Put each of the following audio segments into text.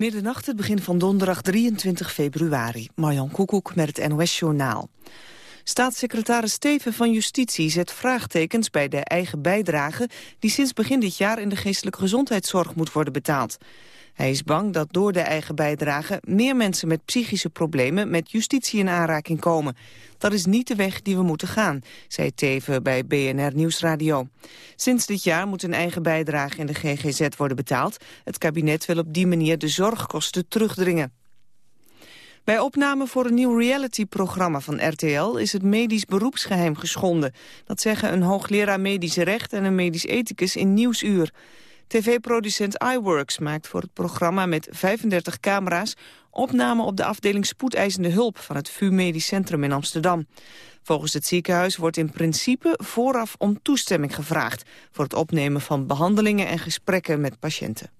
Middernacht, het begin van donderdag 23 februari. Marjan Koekoek met het NOS-journaal. Staatssecretaris Steven van Justitie zet vraagtekens bij de eigen bijdrage... die sinds begin dit jaar in de geestelijke gezondheidszorg moet worden betaald. Hij is bang dat door de eigen bijdrage meer mensen met psychische problemen met justitie in aanraking komen. Dat is niet de weg die we moeten gaan, zei Teven bij BNR Nieuwsradio. Sinds dit jaar moet een eigen bijdrage in de GGZ worden betaald. Het kabinet wil op die manier de zorgkosten terugdringen. Bij opname voor een nieuw reality-programma van RTL is het medisch beroepsgeheim geschonden. Dat zeggen een hoogleraar medische recht en een medisch ethicus in Nieuwsuur. TV-producent iWorks maakt voor het programma met 35 camera's... opname op de afdeling spoedeisende hulp van het VU Medisch Centrum in Amsterdam. Volgens het ziekenhuis wordt in principe vooraf om toestemming gevraagd... voor het opnemen van behandelingen en gesprekken met patiënten.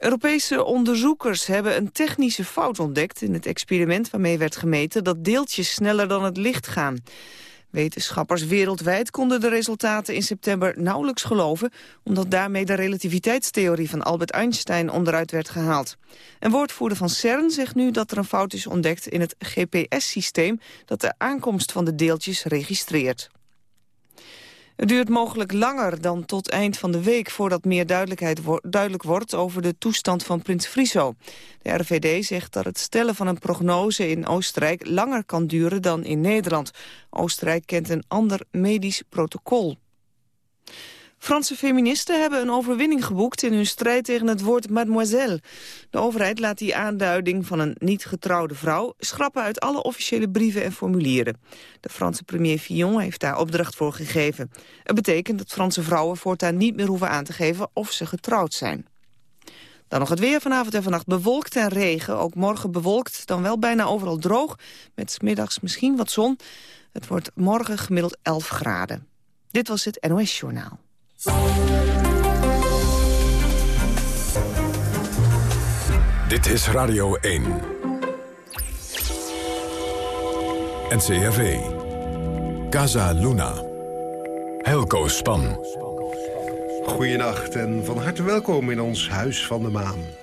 Europese onderzoekers hebben een technische fout ontdekt in het experiment waarmee werd gemeten dat deeltjes sneller dan het licht gaan. Wetenschappers wereldwijd konden de resultaten in september nauwelijks geloven... omdat daarmee de relativiteitstheorie van Albert Einstein onderuit werd gehaald. Een woordvoerder van CERN zegt nu dat er een fout is ontdekt in het GPS-systeem... dat de aankomst van de deeltjes registreert. Het duurt mogelijk langer dan tot eind van de week... voordat meer duidelijkheid duidelijk wordt over de toestand van prins Friso. De RVD zegt dat het stellen van een prognose in Oostenrijk... langer kan duren dan in Nederland. Oostenrijk kent een ander medisch protocol. Franse feministen hebben een overwinning geboekt in hun strijd tegen het woord mademoiselle. De overheid laat die aanduiding van een niet getrouwde vrouw schrappen uit alle officiële brieven en formulieren. De Franse premier Fillon heeft daar opdracht voor gegeven. Het betekent dat Franse vrouwen voortaan niet meer hoeven aan te geven of ze getrouwd zijn. Dan nog het weer vanavond en vannacht bewolkt en regen. Ook morgen bewolkt, dan wel bijna overal droog. Met smiddags misschien wat zon. Het wordt morgen gemiddeld 11 graden. Dit was het NOS Journaal. Dit is Radio 1. NCRV. Casa Luna. Helco Span. Goedenacht en van harte welkom in ons Huis van de Maan.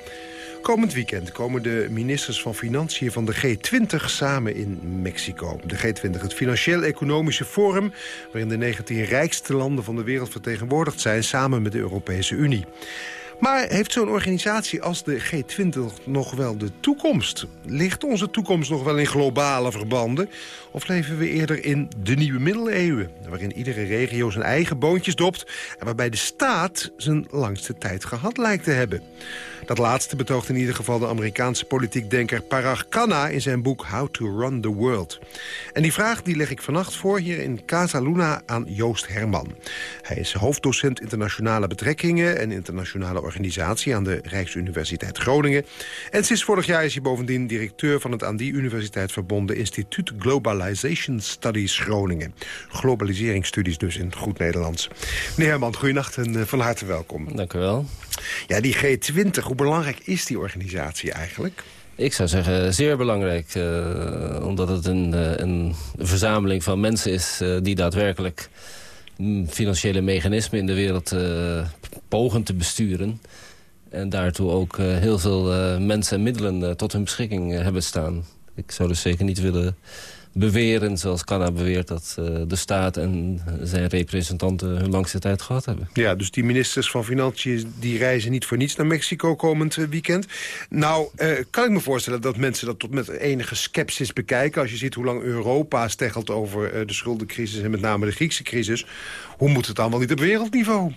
Komend weekend komen de ministers van Financiën van de G20 samen in Mexico. De G20, het Financieel-Economische Forum... waarin de 19 rijkste landen van de wereld vertegenwoordigd zijn... samen met de Europese Unie. Maar heeft zo'n organisatie als de G20 nog wel de toekomst? Ligt onze toekomst nog wel in globale verbanden? Of leven we eerder in de nieuwe middeleeuwen... waarin iedere regio zijn eigen boontjes dopt... en waarbij de staat zijn langste tijd gehad lijkt te hebben? Dat laatste betoogt in ieder geval de Amerikaanse politiekdenker Parag Khanna... in zijn boek How to Run the World. En die vraag die leg ik vannacht voor hier in Casa Luna aan Joost Herman. Hij is hoofddocent internationale betrekkingen... en internationale organisatie aan de Rijksuniversiteit Groningen. En sinds vorig jaar is hij bovendien directeur... van het aan die universiteit verbonden Instituut Globalization Studies Groningen. Globaliseringsstudies dus in goed Nederlands. Meneer Herman, goedenacht en eh, van harte welkom. Dank u wel. Ja, die G20, hoe belangrijk is die organisatie eigenlijk? Ik zou zeggen zeer belangrijk. Uh, omdat het een, uh, een, verzameling van mensen is uh, die daadwerkelijk financiële mechanismen in de wereld pogen te besturen. En daartoe ook heel veel mensen en middelen tot hun beschikking hebben staan. Ik zou dus zeker niet willen beweren, zoals Canada beweert... dat uh, de staat en zijn representanten hun langste tijd gehad hebben. Ja, dus die ministers van Financiën die reizen niet voor niets naar Mexico komend uh, weekend. Nou, uh, kan ik me voorstellen dat mensen dat tot met enige sceptisch bekijken... als je ziet hoe lang Europa steggelt over de schuldencrisis... en met name de Griekse crisis. Hoe moet het dan wel niet op wereldniveau?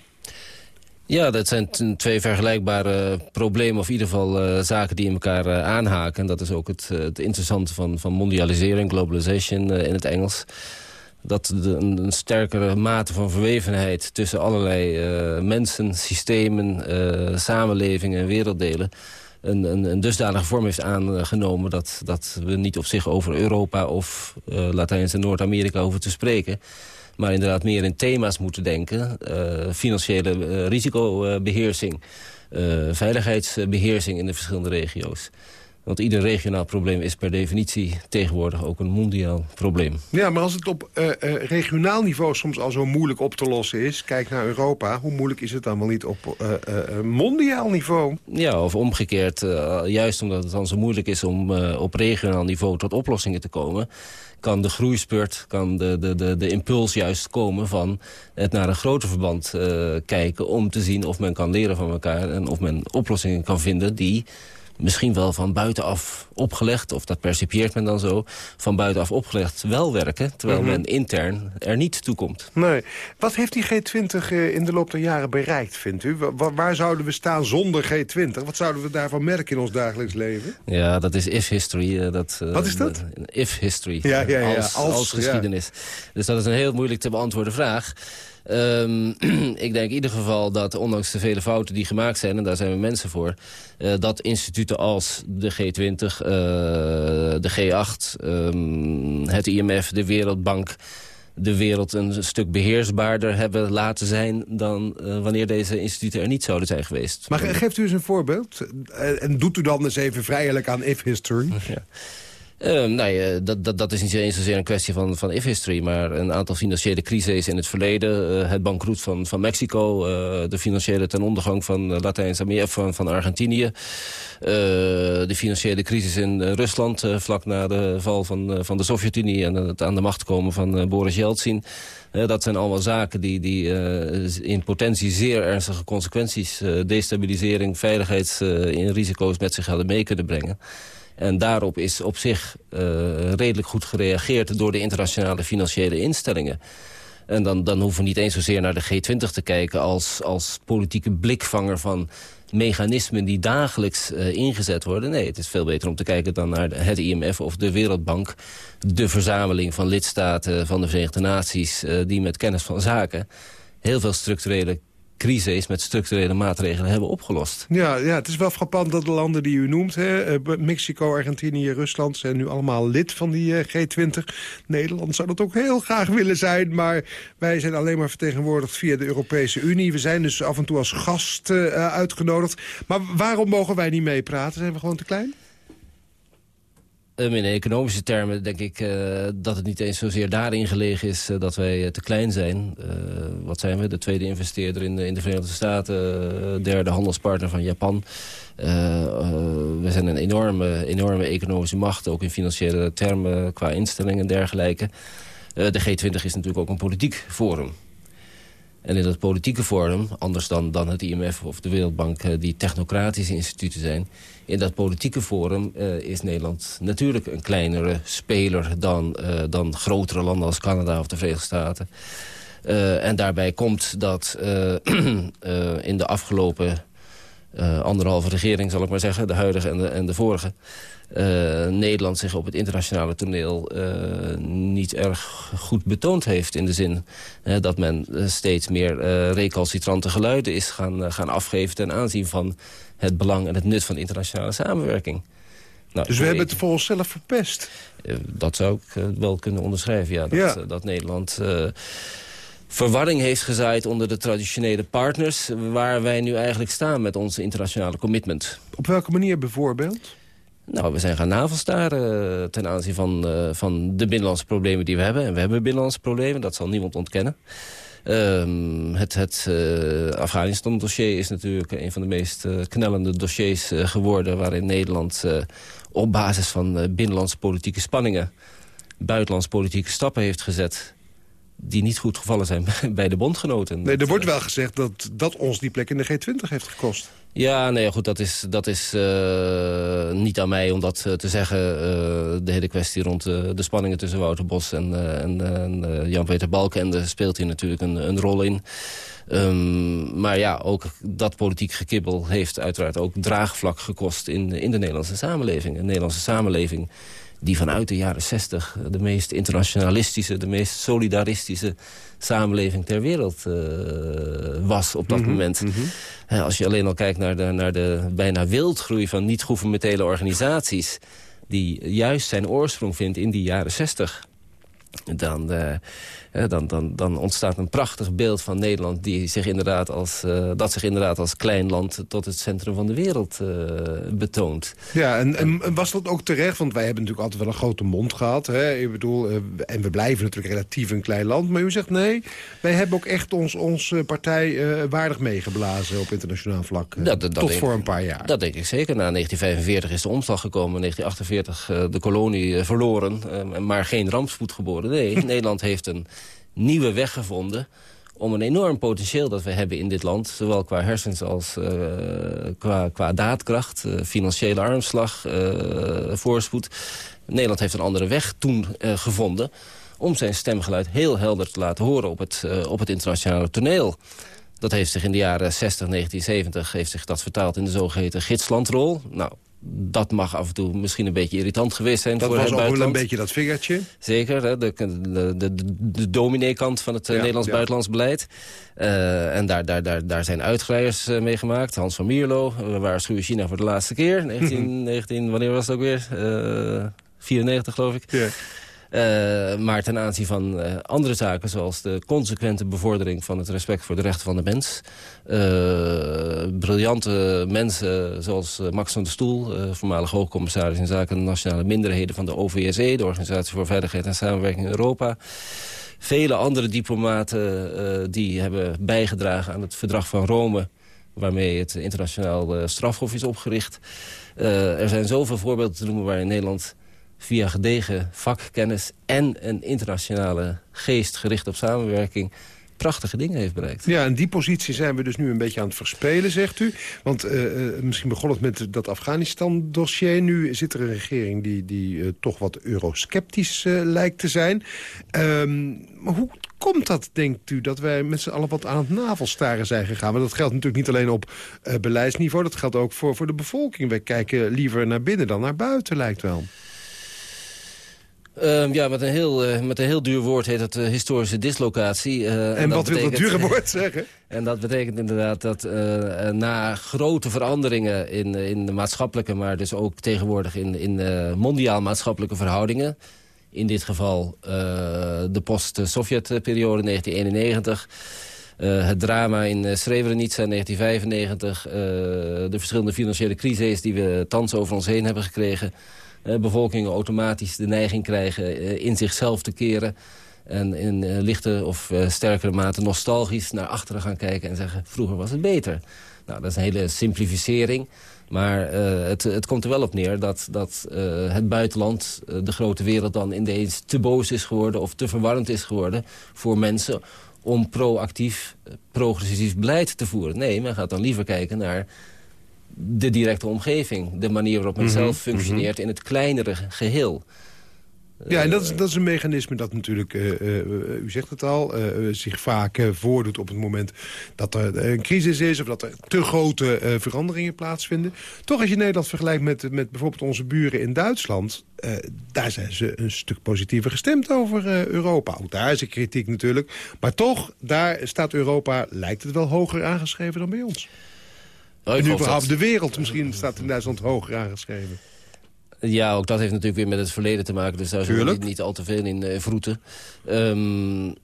Ja, dat zijn twee vergelijkbare problemen... of in ieder geval uh, zaken die in elkaar uh, aanhaken. En dat is ook het, uh, het interessante van, van mondialisering, globalization in het Engels. Dat de, een, sterkere mate van verwevenheid tussen allerlei mensen, systemen, samenlevingen en werelddelen... Een, een, een, dusdanige vorm heeft aangenomen dat, dat we niet op zich over Europa of Latijns- en Noord-Amerika hoeven te spreken maar inderdaad meer in thema's moeten denken. Uh, financiële uh, risicobeheersing, uh, veiligheidsbeheersing in de verschillende regio's. Want ieder regionaal probleem is per definitie tegenwoordig ook een mondiaal probleem. Ja, maar als het op uh, regionaal niveau soms al zo moeilijk op te lossen is... kijk naar Europa, hoe moeilijk is het dan wel niet op uh, mondiaal niveau? Ja, of omgekeerd, juist omdat het dan zo moeilijk is om op regionaal niveau tot oplossingen te komen kan de groeispurt, kan de, de, de, de impuls juist komen van het naar een groter verband kijken... om te zien of men kan leren van elkaar en of men oplossingen kan vinden die misschien wel van buitenaf opgelegd... of dat percipieert men dan zo, van buitenaf opgelegd wel werken... terwijl mhm. men intern er niet toe komt. Nee. Wat heeft die G20 eh, in de loop der jaren bereikt, vindt u? Waar, zouden we staan zonder G20? Wat zouden we daarvan merken in ons dagelijks leven? Ja, dat is if-history. Eh, dat, eh, Wat is dat? If-history. Ja, ja, ja. Als, als, geschiedenis. Dus dat is een heel moeilijk te beantwoorden vraag. Um, ik denk in ieder geval dat ondanks de vele fouten die gemaakt zijn... en daar zijn we mensen voor... Uh, dat instituten als de G20, uh, eh, de G8, um, het IMF, de Wereldbank de wereld een stuk beheersbaarder hebben laten zijn... dan uh, wanneer deze instituten er niet zouden zijn geweest. Maar geeft u eens een voorbeeld? En doet u dan eens even vrijelijk aan if history? Ja. Uh, nou dat, dat, dat is niet eens zozeer een kwestie van, van if-history... maar een aantal financiële crises in het verleden. Uh, het bankroet van, van Mexico. Uh, de financiële ten ondergang van Latijns-Amerika, van, van Argentinië. de financiële crisis in Rusland... vlak na de val van, van de Sovjet-Unie... en het aan de macht komen van Boris Yeltsin... dat zijn allemaal zaken die, die in potentie zeer ernstige consequenties... destabilisering, veiligheidsrisico's met zich hadden mee kunnen brengen. En daarop is op zich uh, redelijk goed gereageerd... door de internationale financiële instellingen. En dan, dan hoeven we niet eens zozeer naar de G20 te kijken... als, als politieke blikvanger van mechanismen die dagelijks uh, ingezet worden. Nee, het is veel beter om te kijken dan naar het IMF of de Wereldbank. De verzameling van lidstaten van de Verenigde Naties... Uh, die met kennis van zaken heel veel structurele crisis met structurele maatregelen hebben opgelost. Ja, ja, het is wel frappant dat de landen die u noemt... Hè, eh, Mexico, Argentinië, Rusland zijn nu allemaal lid van die eh, G20. Nederland zou dat ook heel graag willen zijn... maar wij zijn alleen maar vertegenwoordigd via de Europese Unie. We zijn dus af en toe als gast uh, uitgenodigd. Maar waarom mogen wij niet meepraten? Zijn we gewoon te klein? Um, in economische termen denk ik uh, dat het niet eens zozeer daarin gelegen is uh, dat wij uh, te klein zijn. wat zijn we? De tweede investeerder in, in de Verenigde Staten, derde handelspartner van Japan. we zijn een enorme, enorme economische macht, ook in financiële termen qua instellingen en dergelijke. de G20 is natuurlijk ook een politiek forum. En in dat politieke forum, anders dan, dan het IMF of de Wereldbank... die technocratische instituten zijn in dat politieke forum uh, is Nederland natuurlijk een kleinere speler... dan, uh, dan grotere landen als Canada of de Verenigde Staten. En daarbij komt dat in de afgelopen anderhalve regering, zal ik maar zeggen... de huidige en de, en de vorige... Nederland zich op het internationale toneel niet erg goed betoond heeft. In de zin dat men steeds meer recalcitrante geluiden is gaan, gaan afgeven... ten aanzien van het belang en het nut van internationale samenwerking. Nou, dus we hebben het voor onszelf verpest? Eh, dat zou ik eh, wel kunnen onderschrijven, ja. Dat, eh, dat Nederland verwarring heeft gezaaid onder de traditionele partners... waar wij nu eigenlijk staan met onze internationale commitment. Op welke manier bijvoorbeeld? Nou, we zijn gaan navelstaren ten aanzien van, van de binnenlandse problemen die we hebben. En we hebben binnenlandse problemen, dat zal niemand ontkennen. Um, het het uh, Afghanistan-dossier is natuurlijk een van de meest uh, knellende dossiers geworden... waarin Nederland op basis van binnenlandse politieke spanningen... buitenlandse politieke stappen heeft gezet die niet goed gevallen zijn bij de bondgenoten. Nee, er wordt wel gezegd dat dat ons die plek in de G20 heeft gekost. Ja, nee, goed, dat is, dat is uh, niet aan mij om dat uh, te zeggen. Uh, de hele kwestie rond de spanningen tussen Wouter Bos en, en, Jan-Peter Balkenende speelt hier natuurlijk een, een rol in. Um, maar ja, ook dat politiek gekibbel heeft uiteraard ook draagvlak gekost in, in de Nederlandse samenleving. De Nederlandse samenleving die vanuit de jaren 60 de meest internationalistische, de meest solidaristische samenleving ter wereld uh, was op dat mhm, moment. Mhm. Als je alleen al kijkt naar de, naar de bijna wildgroei van niet-governementele organisaties... die juist zijn oorsprong vindt in die jaren 60... dan, uh, dan, dan, dan ontstaat een prachtig beeld van Nederland... Die zich inderdaad als, uh, dat zich inderdaad als klein land tot het centrum van de wereld uh, betoont. Ja, en, en, was dat ook terecht? Want wij hebben natuurlijk altijd wel een grote mond gehad. Hè? Ik bedoel, uh, en we blijven natuurlijk relatief een klein land. Maar u zegt nee, wij hebben ook echt ons, ons partij waardig meegeblazen op internationaal vlak. Dat, dat, tot voor een paar jaar. Dat denk ik zeker. Na 1945 is de omslag gekomen. In 1948 de kolonie verloren, maar geen rampspoed geboren. Nee, Nederland heeft een nieuwe weg gevonden om een enorm potentieel dat we hebben in dit land... zowel qua hersens als uh, qua, qua daadkracht, uh, financiële armslag, uh, voorspoed. Nederland heeft een andere weg toen gevonden... om zijn stemgeluid heel helder te laten horen op het, op het internationale toneel. Dat heeft zich in de jaren 60, 1970 heeft zich dat vertaald in de zogeheten gidslandrol. Nou, dat mag af en toe misschien een beetje irritant geweest zijn dat voor het buitenland. Dat was ook wel een beetje dat vingertje. Zeker, hè, de, de, de, de dominee-kant van het uh, Nederlands ja. buitenlands beleid. Uh, en daar, daar, daar, daar zijn uitglijers uh, mee gemaakt. Hans van Mierlo, we waarschuwen China voor de laatste keer. 19, 19 wanneer was het ook weer? 94 geloof ik. Ja. Uh, maar ten aanzien van uh, andere zaken... zoals de consequente bevordering van het respect voor de rechten van de mens... Uh, briljante mensen zoals Max van der Stoel... voormalig hoogcommissaris in zaken nationale minderheden van de OVSE... de Organisatie voor Veiligheid en Samenwerking in Europa... Vele andere diplomaten die hebben bijgedragen aan het verdrag van Rome waarmee het internationaal strafhof is opgericht. er zijn zoveel voorbeelden te noemen waar in Nederland via gedegen vakkennis en een internationale geest gericht op samenwerking prachtige dingen heeft bereikt. Ja, en die positie zijn we dus nu een beetje aan het verspelen, zegt u. Want uh, misschien begon het met dat Afghanistan-dossier. Nu zit er een regering die, die uh, toch wat eurosceptisch lijkt te zijn. Um, maar hoe komt dat, denkt u, dat wij met z'n allen wat aan het navelstaren zijn gegaan? Want dat geldt natuurlijk niet alleen op beleidsniveau. Dat geldt ook voor, voor de bevolking. Wij kijken liever naar binnen dan naar buiten, lijkt wel. Uh, ja, met een, heel, uh, met een heel duur woord heet het uh, historische dislocatie. en, en wat wil dat dure woord zeggen? En dat betekent inderdaad dat na grote veranderingen in, in de maatschappelijke... maar dus ook tegenwoordig in, in mondiaal maatschappelijke verhoudingen... in dit geval de post-Sovjet-periode 1991... het drama in Srebrenica in 1995... de verschillende financiële crises die we thans over ons heen hebben gekregen bevolkingen automatisch de neiging krijgen uh, in zichzelf te keren. En in uh, lichte of sterkere mate nostalgisch naar achteren gaan kijken en zeggen... vroeger was het beter. Nou, dat is een hele simplificering. Maar het, het, komt er wel op neer dat, dat het buitenland, de grote wereld... dan ineens te boos is geworden of te verwarrend is geworden voor mensen om proactief, progressief beleid te voeren. Nee, men gaat dan liever kijken naar de directe omgeving. De manier waarop men mhm, zelf functioneert mhm. in het kleinere geheel. Ja, en dat is, dat is een mechanisme dat natuurlijk, uh, uh, u zegt het al... Uh, zich vaak voordoet op het moment dat er een crisis is... of dat er te grote veranderingen plaatsvinden. Toch als je Nederland vergelijkt met, met bijvoorbeeld onze buren in Duitsland... daar zijn ze een stuk positiever gestemd over Europa. Ook daar is er kritiek natuurlijk. Maar toch, daar staat Europa, lijkt het wel hoger aangeschreven dan bij ons. Oh, en überhaupt de wereld misschien staat in Duitsland hoger aangeschreven. Ja, ook dat heeft natuurlijk weer met het verleden te maken. Dus daar zullen we niet, niet, al te veel in uh, vroeten. Um,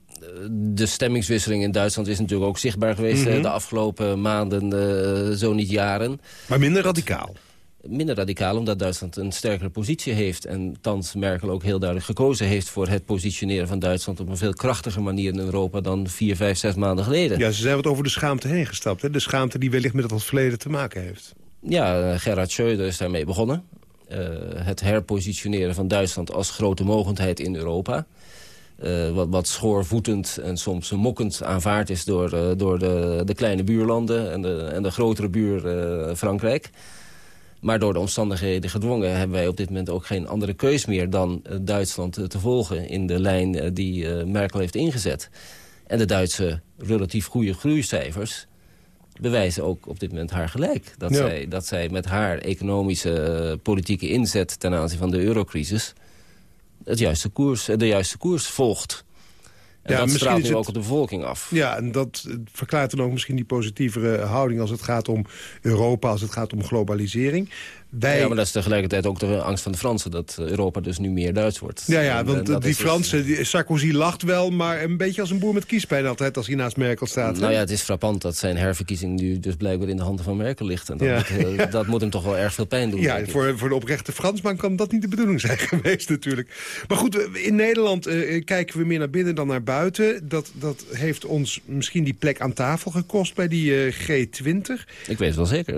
de stemmingswisseling in Duitsland is natuurlijk ook zichtbaar geweest... Mm de afgelopen maanden, uh, zo niet jaren. Maar minder radicaal minder radicaal, omdat Duitsland een sterkere positie heeft. En thans Merkel ook heel duidelijk gekozen heeft voor het positioneren van Duitsland... op een veel krachtiger manier in Europa dan vier, vijf, zes maanden geleden. Ja, ze zijn wat over de schaamte heen gestapt. Hè? De schaamte die wellicht met het verleden te maken heeft. Ja, eh, Gerhard Schröder is daarmee begonnen. Uh, het herpositioneren van Duitsland als grote mogendheid in Europa. Uh, wat, wat schoorvoetend en soms mokkend aanvaard is door, uh, door de, de kleine buurlanden en de, en de grotere buur Frankrijk. Maar door de omstandigheden gedwongen hebben wij op dit moment ook geen andere keus meer... dan eh, Duitsland eh, te volgen in de lijn eh, die Merkel heeft ingezet. En de Duitse relatief goede groeicijfers bewijzen ook op dit moment haar gelijk. Dat, zij, dat zij met haar economische politieke inzet ten aanzien van de eurocrisis... Het juiste koers, de juiste koers volgt. En Ja, dat misschien straalt is nu het- ook op de bevolking af. Ja, en dat verklaart dan ook misschien die positievere houding... als het gaat om Europa, als het gaat om globalisering. Wij... Ja, maar dat is tegelijkertijd ook de angst van de Fransen... dat Europa dus nu meer Duits wordt. Ja, ja, En, want en die dus- Fransen, die, Sarkozy lacht wel... maar een beetje als een boer met kiespijn altijd als hij naast Merkel staat. Nou ja, het is frappant dat zijn herverkiezing nu dus blijkbaar in de handen van Merkel ligt. En dat, Ja. moet, eh, dat moet hem toch wel erg veel pijn doen. Ja, ik. voor, voor de oprechte Fransman kan dat niet de bedoeling zijn geweest natuurlijk. Maar goed, in Nederland eh, kijken we meer naar binnen dan naar buiten. Dat, dat heeft ons misschien die plek aan tafel gekost bij die eh, G20. Ik weet het wel zeker.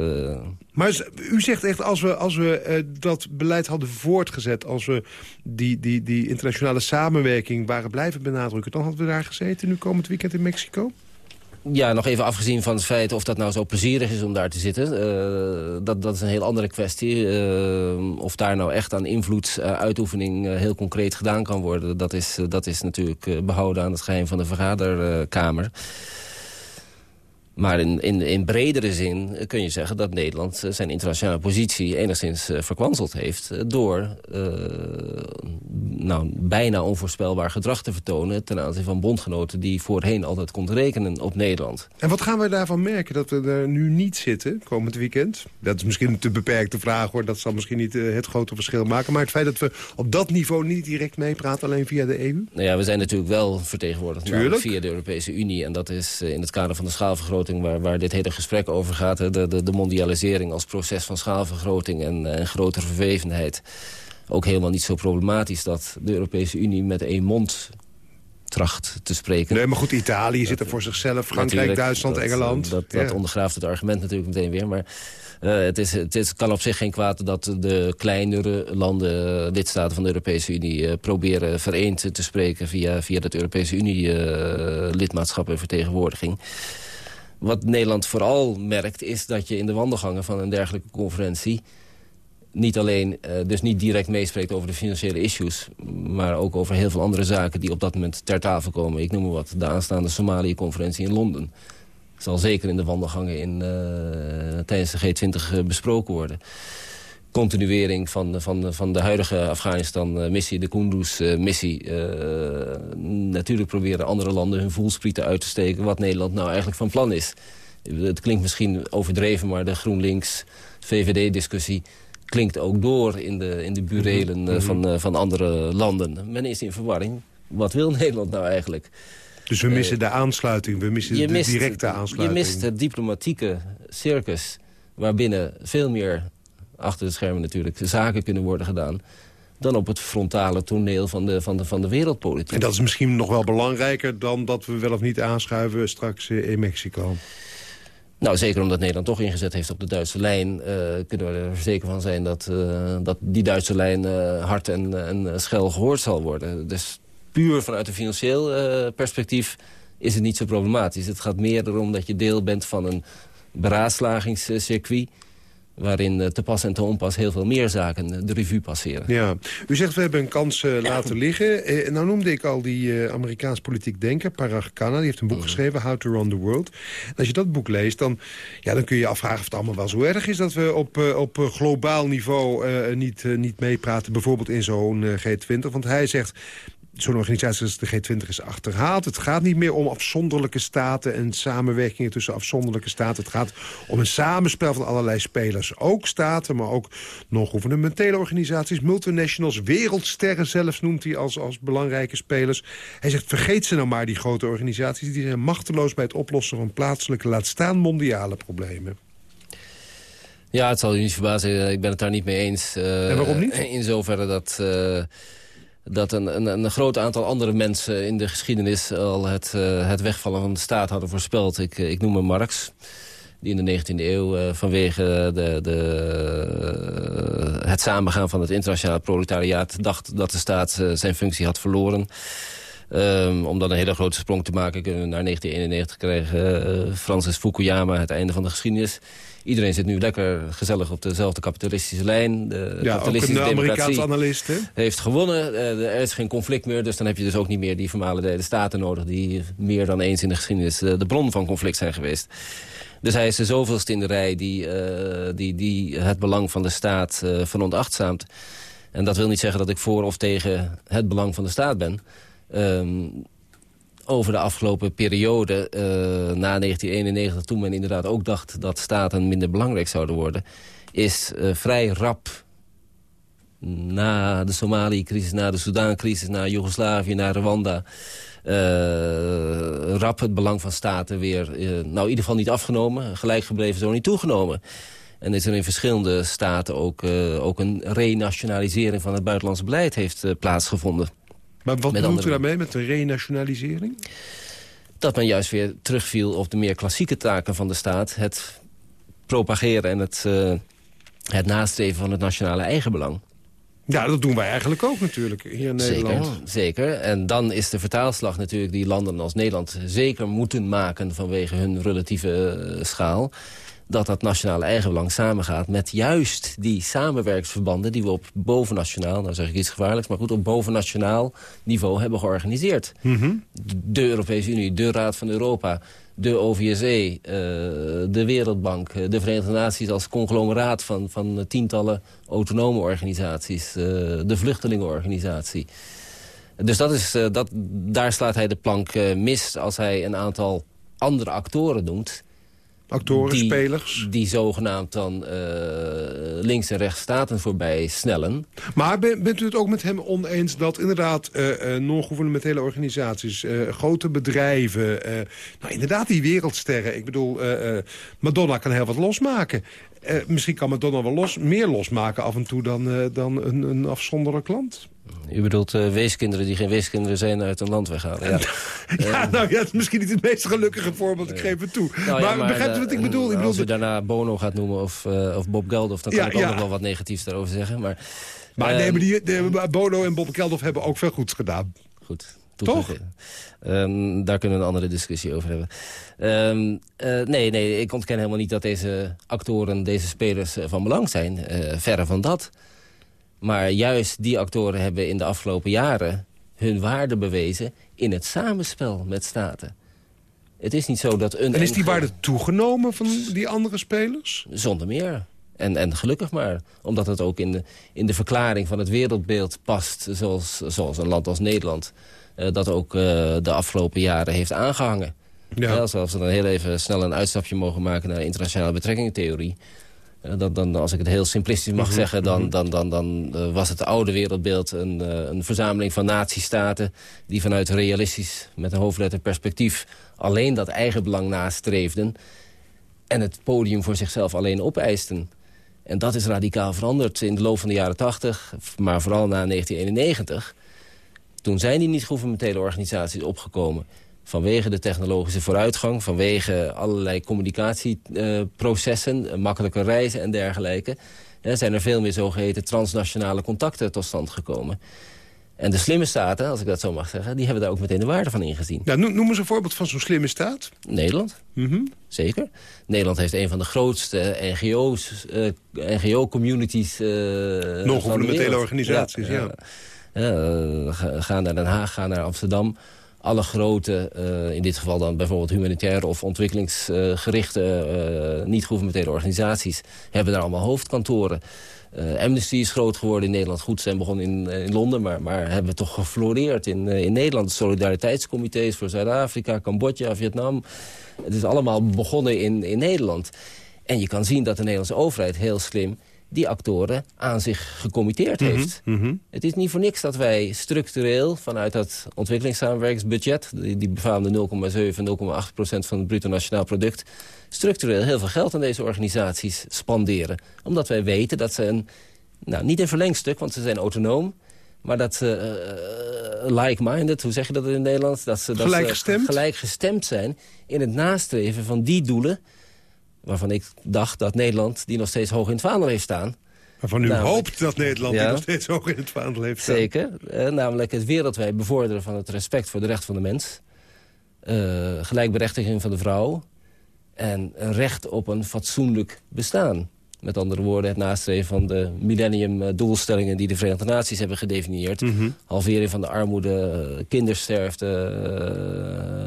Maar u zegt echt, als we, als we eh, dat beleid hadden voortgezet... als we die, die, die internationale samenwerking waren blijven benadrukken... dan hadden we daar gezeten nu komend weekend in Mexico? Ja, nog even afgezien van het feit of dat nou zo plezierig is om daar te zitten. eh, dat, dat is een heel andere kwestie. Eh, of daar nou echt aan invloedsuitoefening uh, heel concreet gedaan kan worden... dat is, dat is natuurlijk eh, behouden aan het geheim van de vergaderkamer. Maar in, in, in bredere zin kun je zeggen dat Nederland eh, zijn internationale positie enigszins eh, verkwanseld heeft... eh, door nou, bijna onvoorspelbaar gedrag te vertonen... ten aanzien van bondgenoten die voorheen altijd konden rekenen op Nederland. En wat gaan we daarvan merken dat we er nu niet zitten komend weekend? Dat is misschien een te beperkte vraag hoor, dat zal misschien niet het grote verschil maken. Maar het feit dat we op dat niveau niet direct meepraten, alleen via de EU? Nou ja, we zijn natuurlijk wel vertegenwoordigd via de Europese Unie. En dat is in het kader van de schaalvergroting waar, waar dit hele gesprek over gaat. hè, De, de, de mondialisering als proces van schaalvergroting en, eh, en grotere verwevenheid. Ook helemaal niet zo problematisch dat de Europese Unie met één mond tracht te spreken. Nee, maar goed, Italië zit er voor zichzelf. Frankrijk, Natuurlijk, Duitsland, dat, Engeland. Dat, dat Ja. ondergraaft het argument natuurlijk meteen weer. Maar eh, het, is, het is, kan op zich geen kwaad dat de kleinere landen, eh, lidstaten van de Europese Unie... eh, proberen vereend te spreken via, via het Europese Unie-lidmaatschap en vertegenwoordiging. Wat Nederland vooral merkt is dat je in de wandelgangen van een dergelijke conferentie niet alleen, eh, dus niet direct meespreekt over de financiële issues... maar ook over heel veel andere zaken die op dat moment ter tafel komen. Ik noem maar wat, de aanstaande Somalië-conferentie in Londen. Zal zeker in de wandelgangen in, eh, tijdens de G20 eh, besproken worden. Continuering van, van, van de huidige Afghanistan-missie, de Kunduz-missie. natuurlijk proberen andere landen hun voelsprieten uit te steken... wat Nederland nou eigenlijk van plan is. Het klinkt misschien overdreven, maar de GroenLinks-VVD-discussie klinkt ook door in de, in de burelen eh, van, eh, van andere landen. Men is in verwarring. Wat wil Nederland nou eigenlijk? Dus we missen de aansluiting, we missen Je de mist, directe je aansluiting. mist het diplomatieke circus... waarbinnen veel meer, achter de schermen natuurlijk... zaken kunnen worden gedaan... dan op het frontale toneel van de, van de, van de wereldpolitiek. En dat is misschien nog wel belangrijker dan dat we wel of niet aanschuiven straks eh, in Mexico. Nou, zeker omdat Nederland toch ingezet heeft op de Duitse lijn... eh, kunnen we er zeker van zijn dat, eh, dat die Duitse lijn hard en, en schel gehoord zal worden. Dus puur vanuit een financieel perspectief is het niet zo problematisch. Het gaat meer erom dat je deel bent van een beraadslagingscircuit... waarin eh, te pas en te onpas heel veel meer zaken eh, de revue passeren. Ja, u zegt we hebben een kans eh, laten liggen. Eh, nou noemde ik al die Amerikaans politiek denker, Parag Khanna. Die heeft een boek geschreven, How to Run the World. En als je dat boek leest, dan, ja, dan kun je je afvragen of het allemaal wel zo erg is... dat we op, op globaal niveau niet, niet meepraten, bijvoorbeeld in zo'n eh, G20. Want hij zegt, zo'n organisatie als de G20 is achterhaald. Het gaat niet meer om afzonderlijke staten en samenwerkingen tussen afzonderlijke staten. Het gaat om een samenspel van allerlei spelers. Ook staten, maar ook non-governementele organisaties, multinationals, wereldsterren zelfs noemt hij als, als belangrijke spelers. Hij zegt, vergeet ze nou maar, die grote organisaties. Die zijn machteloos bij het oplossen van plaatselijke, laat staan mondiale problemen. Ja, het zal u niet verbazen. Ik ben het daar niet mee eens. Eh, En waarom niet? In zoverre dat, eh, dat een, een, een groot aantal andere mensen in de geschiedenis... al het, eh, het wegvallen van de staat hadden voorspeld. Ik, eh, ik noem me Marx, die in de 19e eeuw eh, vanwege de, de, het samengaan van het internationale proletariaat... dacht dat de staat zijn functie had verloren... Um, om dan een hele grote sprong te maken, kunnen we naar 1991 krijgen. Francis Fukuyama, het einde van de geschiedenis. Iedereen zit nu lekker gezellig op dezelfde kapitalistische lijn. De Ja, ook kapitalistische een Amerikaans democratie analist, hè? heeft gewonnen. Uh, er is geen conflict meer, dus dan heb je dus ook niet meer die vermalendijde staten nodig... die meer dan eens in de geschiedenis uh, de bron van conflict zijn geweest. Dus hij is de zoveelste in de rij die, uh, die, die het belang van de staat uh, veronachtzaamt. En dat wil niet zeggen dat ik voor of tegen het belang van de staat ben... Um, over de afgelopen periode, uh, na 1991... toen men inderdaad ook dacht dat staten minder belangrijk zouden worden... is uh, vrij rap na de Somalië-crisis, na de Sudan-crisis... na Joegoslavië, na Rwanda... Uh, rap het belang van staten weer, nou in ieder geval niet afgenomen... gelijk gebleven, zo niet toegenomen. En is er in verschillende staten ook, ook een renationalisering van het buitenlandse beleid heeft plaatsgevonden. Maar wat bedoelt u daarmee met de renationalisering? Dat men juist weer terugviel op de meer klassieke taken van de staat. Het propageren en het, uh, het nastreven van het nationale eigenbelang. Ja, dat doen wij eigenlijk ook natuurlijk hier in Nederland. Zeker, zeker. En dan is de vertaalslag natuurlijk die landen als Nederland zeker moeten maken vanwege hun relatieve uh, schaal dat dat nationale eigenbelang samengaat met juist die samenwerksverbanden... die we op bovennationaal, nou zeg ik iets gevaarlijks... maar goed, op bovennationaal niveau hebben georganiseerd. Mhm. De Europese Unie, de Raad van Europa, de OVSE, uh, de Wereldbank... Uh, de Verenigde Naties als conglomeraat van, van tientallen autonome organisaties... Uh, de Vluchtelingenorganisatie. Dus dat is, dat, daar slaat hij de plank mis als hij een aantal andere actoren noemt Actoren, die, spelers. Die zogenaamd dan uh, links en rechts staten voorbij snellen. Maar bent u het ook met hem oneens dat inderdaad uh, non-governementele organisaties... grote bedrijven, nou inderdaad die wereldsterren... ik bedoel, Madonna kan heel wat losmaken. misschien kan Madonna wel los, meer losmaken af en toe dan, dan een, een afzonderlijk land. U bedoelt uh, weeskinderen die geen weeskinderen zijn uit een land weghalen. Ja, ja uh, nou ja, is misschien niet het meest gelukkige voorbeeld, ik geef het toe. Nou, maar, ja, begrijpt u wat ik bedoel? Ik bedoel als u daarna Bono gaat noemen of, of Bob Geldof... dan kan ik ook nog wel wat negatiefs daarover zeggen. Maar, maar nee, maar die, de, Bono en Bob Geldof hebben ook veel goeds gedaan. Goed. Toch? Um, daar kunnen we een andere discussie over hebben. Um, uh, nee, nee, ik ontken helemaal niet dat deze actoren, deze spelers van belang zijn. Uh, verre van dat. Maar juist die actoren hebben in de afgelopen jaren hun waarde bewezen... in het samenspel met staten. Het is niet zo dat een... En is die waarde toegenomen van die andere spelers? Zonder meer. En, en gelukkig maar. Omdat het ook in de, in de verklaring van het wereldbeeld past... zoals, zoals een land als Nederland... Uh, dat ook uh, de afgelopen jaren heeft aangehangen. Ja. Ja, als we dan heel even snel een uitstapje mogen maken... naar de internationale betrekkingentheorie... Dan, dan, als ik het heel simplistisch mag -hmm. zeggen... dan, dan, dan, dan uh, was het oude wereldbeeld een, uh, een verzameling van natiestaten... die vanuit realistisch, met een hoofdletter perspectief... alleen dat eigen belang nastreefden... en het podium voor zichzelf alleen opeisten. En dat is radicaal veranderd in de loop van de jaren 80... maar vooral na 1991. Toen zijn die niet-governementele organisaties opgekomen vanwege de technologische vooruitgang... vanwege allerlei communicatieprocessen, uh, makkelijke reizen en dergelijke... Hè, zijn er veel meer zogeheten transnationale contacten tot stand gekomen. En de slimme staten, als ik dat zo mag zeggen... die hebben daar ook meteen de waarde van ingezien. Ja, noem eens een voorbeeld van zo'n slimme staat. Nederland, mm -hmm. zeker. Nederland heeft een van de grootste NGO's, uh, NGO-communities... Uh, Non-governementele organisaties, ja. ja. ja. ga naar Den Haag, ga naar Amsterdam alle grote, uh, in dit geval dan bijvoorbeeld humanitaire of ontwikkelingsgerichte uh, niet-governementele organisaties, hebben daar allemaal hoofdkantoren. Amnesty is groot geworden in Nederland. Goed, zijn begonnen in, in Londen, maar, maar hebben toch gefloreerd in, in Nederland. Solidariteitscomité's voor Zuid-Afrika, Cambodja, Vietnam. Het is allemaal begonnen in, in Nederland. En je kan zien dat de Nederlandse overheid heel slim die actoren aan zich gecommitteerd heeft. Mm -hmm. Het is niet voor niks dat wij structureel vanuit dat ontwikkelingssamenwerkingsbudget... die, die befaamde 0,7, 0,8 procent van het bruto nationaal product... structureel heel veel geld aan deze organisaties spanderen. Omdat wij weten dat ze een... Nou, niet een verlengstuk, want ze zijn autonoom... Maar dat ze uh, like-minded, hoe zeg je dat in het Nederlands? Dat ze, dat? Ze gelijkgestemd zijn in het nastreven van die doelen waarvan ik dacht dat Nederland die nog steeds hoog in het vaandel heeft staan. Waarvan u namelijk, hoopt dat Nederland ja, die nog steeds hoog in het vaandel heeft staan. Zeker, eh, namelijk het wereldwijd bevorderen van het respect voor de rechten van de mens. Uh, gelijkberechtiging van de vrouw. En een recht op een fatsoenlijk bestaan. Met andere woorden, het nastreven van de millennium-doelstellingen... die de Verenigde Naties hebben gedefinieerd. Mm -hmm. Halvering van de armoede, kindersterfte,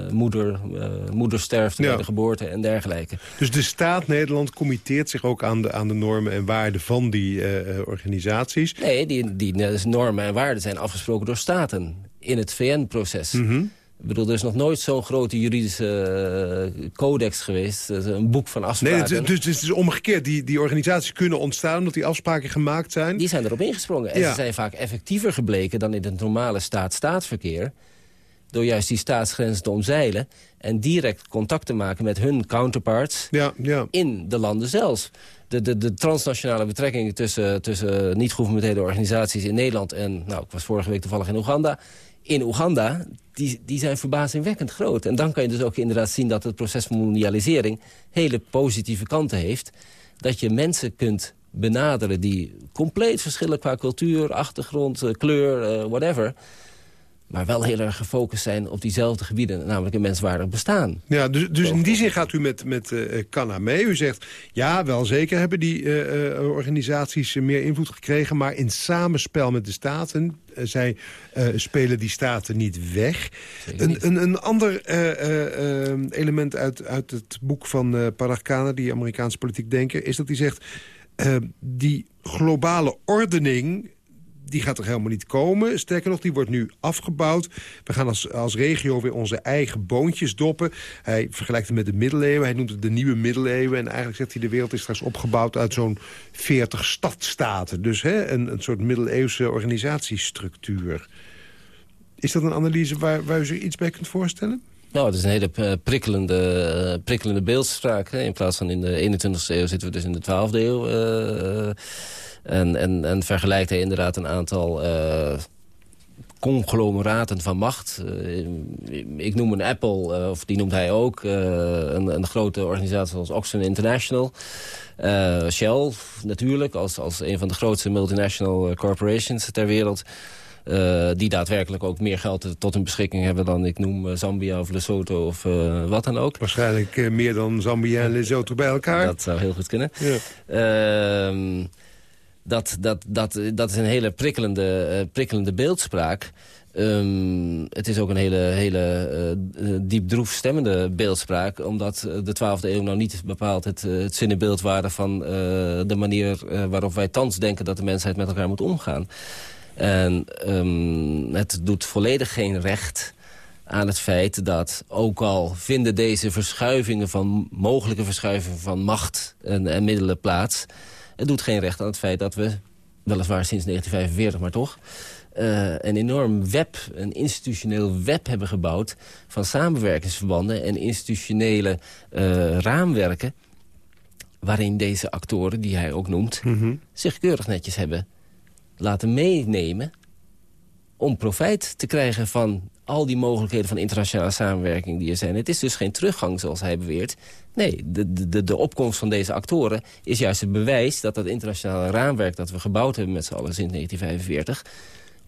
uh, moeder, uh, moedersterfte ja. bij de geboorte en dergelijke. Dus de staat Nederland committeert zich ook aan de, aan de normen en waarden van die uh, organisaties? Nee, die, die normen en waarden zijn afgesproken door staten in het VN-proces. Mm -hmm. Ik bedoel, er is nog nooit zo'n grote juridische uh, codex geweest. Een boek van afspraken. Nee, dus, dus het is omgekeerd. Die, die organisaties kunnen ontstaan omdat die afspraken gemaakt zijn. Die zijn erop ingesprongen. En ze zijn vaak effectiever gebleken dan in het normale staat-staatsverkeer. Door juist die staatsgrenzen te omzeilen. En direct contact te maken met hun counterparts ja, ja. in de landen zelfs. De, de, de transnationale betrekkingen tussen, tussen niet-governementele organisaties in Nederland... en nou, ik was vorige week toevallig in Oeganda in Oeganda, die, die zijn verbazingwekkend groot. En dan kan je dus ook inderdaad zien dat het proces van mondialisering... hele positieve kanten heeft. Dat je mensen kunt benaderen die compleet verschillen qua cultuur, achtergrond, eh, kleur, uh, whatever maar wel heel erg gefocust zijn op diezelfde gebieden... namelijk een menswaardig bestaan. Ja, dus, dus in die zin gaat u met, met uh, mee. U zegt, ja, wel zeker hebben die uh, organisaties meer invloed gekregen... maar in samenspel met de staten, zij spelen die staten niet weg. Een, een, een, ander element uit, uit het boek van uh, Parag die Amerikaanse politiek denker... is dat hij zegt, die globale ordening die gaat er helemaal niet komen. Sterker nog, die wordt nu afgebouwd. We gaan als, als regio weer onze eigen boontjes doppen. Hij vergelijkt het met de middeleeuwen. Hij noemt het de nieuwe middeleeuwen. En eigenlijk zegt hij, de wereld is straks opgebouwd uit zo'n 40 stadstaten. Dus hè, een, een soort middeleeuwse organisatiestructuur. Is dat een analyse waar, waar u zich iets bij kunt voorstellen? Nou, het is een hele eh, prikkelende, uh, prikkelende beeldspraak. Hè. In plaats van in de 21e eeuw zitten we dus in de 12e eeuw. Uh, en, en, en vergelijkt hij inderdaad een aantal conglomeraten van macht. Ik noem een Apple, of die noemt hij ook. Een, een, grote organisatie als Oxfam International. Shell natuurlijk, als, als een van de grootste multinational corporations ter wereld. Uh, die daadwerkelijk ook meer geld tot hun beschikking hebben dan ik noem Zambia of Lesotho of uh, wat dan ook. Waarschijnlijk meer dan Zambia en Lesotho bij elkaar. Dat zou heel goed kunnen. Ja. Uh, dat, dat, dat, dat is een hele prikkelende, prikkelende beeldspraak. Um, het is ook een hele, hele uh, diep droefstemmende beeldspraak... omdat de 12e eeuw nou niet bepaalt het, het zinnenbeeld waren... van uh, de manier waarop wij thans denken dat de mensheid met elkaar moet omgaan. En um, het doet volledig geen recht aan het feit dat ook al vinden deze verschuivingen van mogelijke verschuivingen van macht en, en middelen plaats het doet geen recht aan het feit dat we, weliswaar sinds 1945, maar toch... Uh, een enorm web, een institutioneel web hebben gebouwd... van samenwerkingsverbanden en institutionele uh, raamwerken... waarin deze actoren, die hij ook noemt... Mhm. zich keurig netjes hebben laten meenemen... om profijt te krijgen van al die mogelijkheden van internationale samenwerking die er zijn. Het is dus geen teruggang, zoals hij beweert. Nee, de, de, de opkomst van deze actoren is juist het bewijs... dat dat internationale raamwerk dat we gebouwd hebben met z'n allen sinds 1945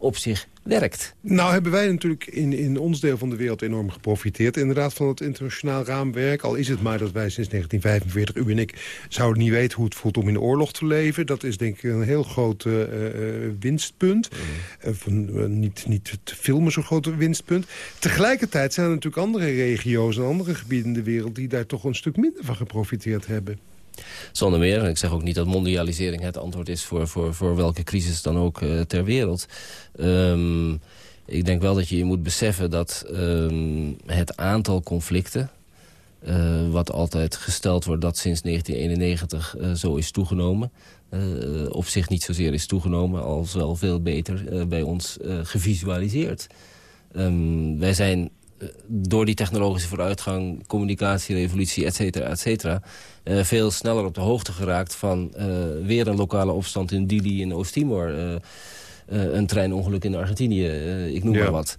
op zich werkt. Nou hebben wij natuurlijk in, in ons deel van de wereld enorm geprofiteerd... inderdaad van het internationaal raamwerk. Al is het maar dat wij sinds 1945, u en ik... zouden niet weten hoe het voelt om in oorlog te leven. Dat is denk ik een heel groot uh, winstpunt. Mm. Uh, niet, niet te filmen zo'n groot winstpunt. Tegelijkertijd zijn er natuurlijk andere regio's en andere gebieden in de wereld... die daar toch een stuk minder van geprofiteerd hebben. Zonder meer. Ik zeg ook niet dat mondialisering het antwoord is voor, voor, voor welke crisis dan ook uh, ter wereld. Um, ik denk wel dat je je moet beseffen dat um, het aantal conflicten... Uh, wat altijd gesteld wordt dat sinds 1991 uh, zo is toegenomen... Op zich niet zozeer is toegenomen... als wel veel beter bij ons gevisualiseerd. Um, wij zijn door die technologische vooruitgang, communicatie, revolutie, et cetera, et cetera... Uh, veel sneller op de hoogte geraakt van uh, weer een lokale opstand in Dili in Oost-Timor. Uh, een treinongeluk in Argentinië, ik noem ja. maar wat.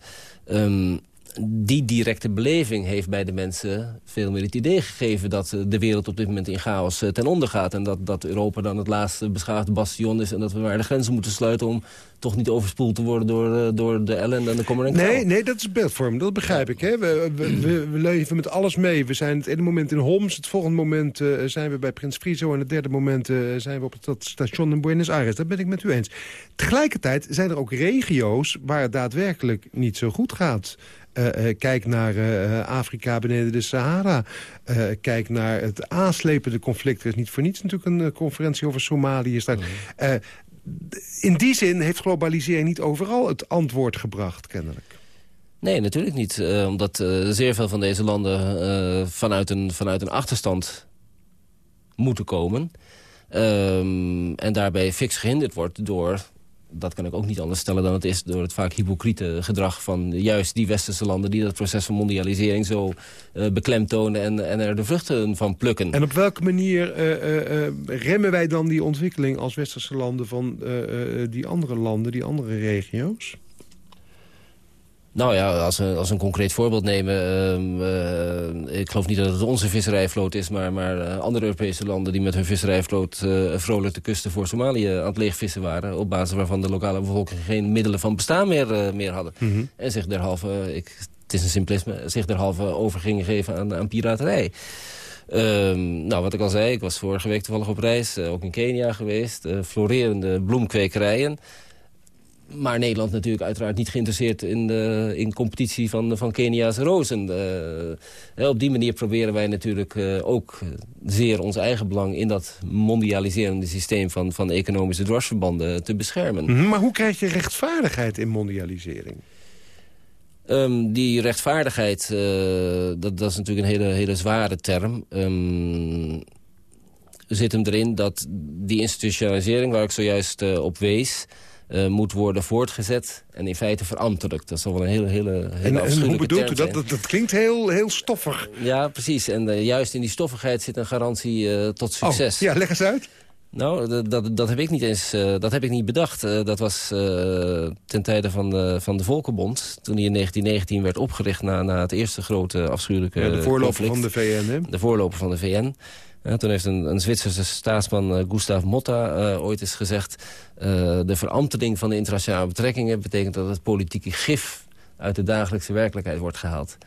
Um, die directe beleving heeft bij de mensen veel meer het idee gegeven... dat de wereld op dit moment in chaos ten onder gaat. En dat, dat Europa dan het laatste beschaafde bastion is... en dat we maar de grenzen moeten sluiten om toch niet overspoeld te worden door, uh, door de ellende en de kommer Nee, nee, dat is beeldvorm. Dat begrijp ik. Hè? We, we, we, leven met alles mee. We zijn het ene moment in Homs, het volgende moment uh, zijn we bij Prins Friso... en het derde moment uh, zijn we op het station in Buenos Aires. Dat ben ik met u eens. Tegelijkertijd zijn er ook regio's waar het daadwerkelijk niet zo goed gaat. Uh, uh, kijk naar uh, Afrika beneden de Sahara. kijk naar het aanslepende conflict. Er is niet voor niets natuurlijk een conferentie over Somalië. Staat. Mm in die zin heeft globalisering niet overal het antwoord gebracht, kennelijk. Nee, natuurlijk niet. omdat zeer veel van deze landen vanuit, een, vanuit een achterstand moeten komen. Ehm, en daarbij fix gehinderd wordt door dat kan ik ook niet anders stellen dan het is... door het vaak hypocriete gedrag van juist die westerse landen... die dat proces van mondialisering zo uh, beklemtonen en, en er de vruchten van plukken. En op welke manier uh, uh, remmen wij dan die ontwikkeling als westerse landen... van die andere landen, die andere regio's? Nou ja, als we, als een concreet voorbeeld nemen... Ehm, eh, ik geloof niet dat het onze visserijvloot is... maar, maar uh, andere Europese landen die met hun visserijvloot... Uh, vrolijk de kusten voor Somalië aan het leegvissen waren... op basis waarvan de lokale bevolking geen middelen van bestaan meer, meer hadden. Mhm. En zich derhalve, ik, het is een simplisme... zich derhalve over gingen geven aan, aan piraterij. Um, nou, wat ik al zei, ik was vorige week toevallig op reis, ook in Kenia geweest. florerende bloemkwekerijen maar Nederland natuurlijk uiteraard niet geïnteresseerd in de in competitie van, van Kenia's rozen. Uh, op die manier proberen wij natuurlijk uh, ook zeer ons eigen belang... in dat mondialiserende systeem van, van economische dwarsverbanden te beschermen. Mhm, maar hoe krijg je rechtvaardigheid in mondialisering? Um, die rechtvaardigheid, uh, dat, dat is natuurlijk een hele, hele zware term... Um, zit hem erin dat die institutionalisering waar ik zojuist op wees uh, moet worden voortgezet en in feite verambtelijk. Dat is wel een hele, hele, hele en, en hoe bedoelt u dat? dat? dat? klinkt heel, heel stoffig. Ja, precies. En uh, juist in die stoffigheid zit een garantie uh, tot oh, succes. Oh, ja, leg eens uit. Nou, dat, dat, heb ik niet eens dat heb ik niet bedacht. dat was ten tijde van de, van de Volkenbond. Toen die in 1919 werd opgericht na, na het eerste grote afschuwelijke ja, De voorloper van de VN, hè? De voorloper van de VN. Toen heeft een, een Zwitserse staatsman, uh, Gustav Motta, uh, ooit eens gezegd... Uh, de verambtering van de internationale betrekkingen... betekent dat het politieke gif uit de dagelijkse werkelijkheid wordt gehaald.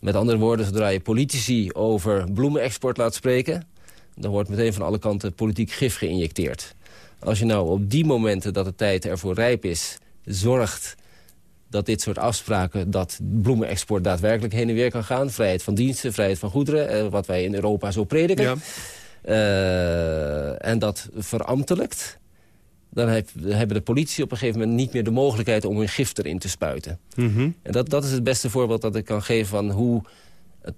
Met andere woorden, zodra je politici over bloemenexport laat spreken... dan wordt meteen van alle kanten politiek gif geïnjecteerd. Als je nou op die momenten dat de tijd ervoor rijp is... zorgt dat dit soort afspraken, dat bloemenexport daadwerkelijk heen en weer kan gaan. Vrijheid van diensten, vrijheid van goederen, eh, wat wij in Europa zo prediken. Ja. Uh, en dat verambtelijkt, dan heb, hebben de politie op een gegeven moment niet meer de mogelijkheid om hun gif erin te spuiten. Mm En dat, dat is het beste voorbeeld dat ik kan geven van hoe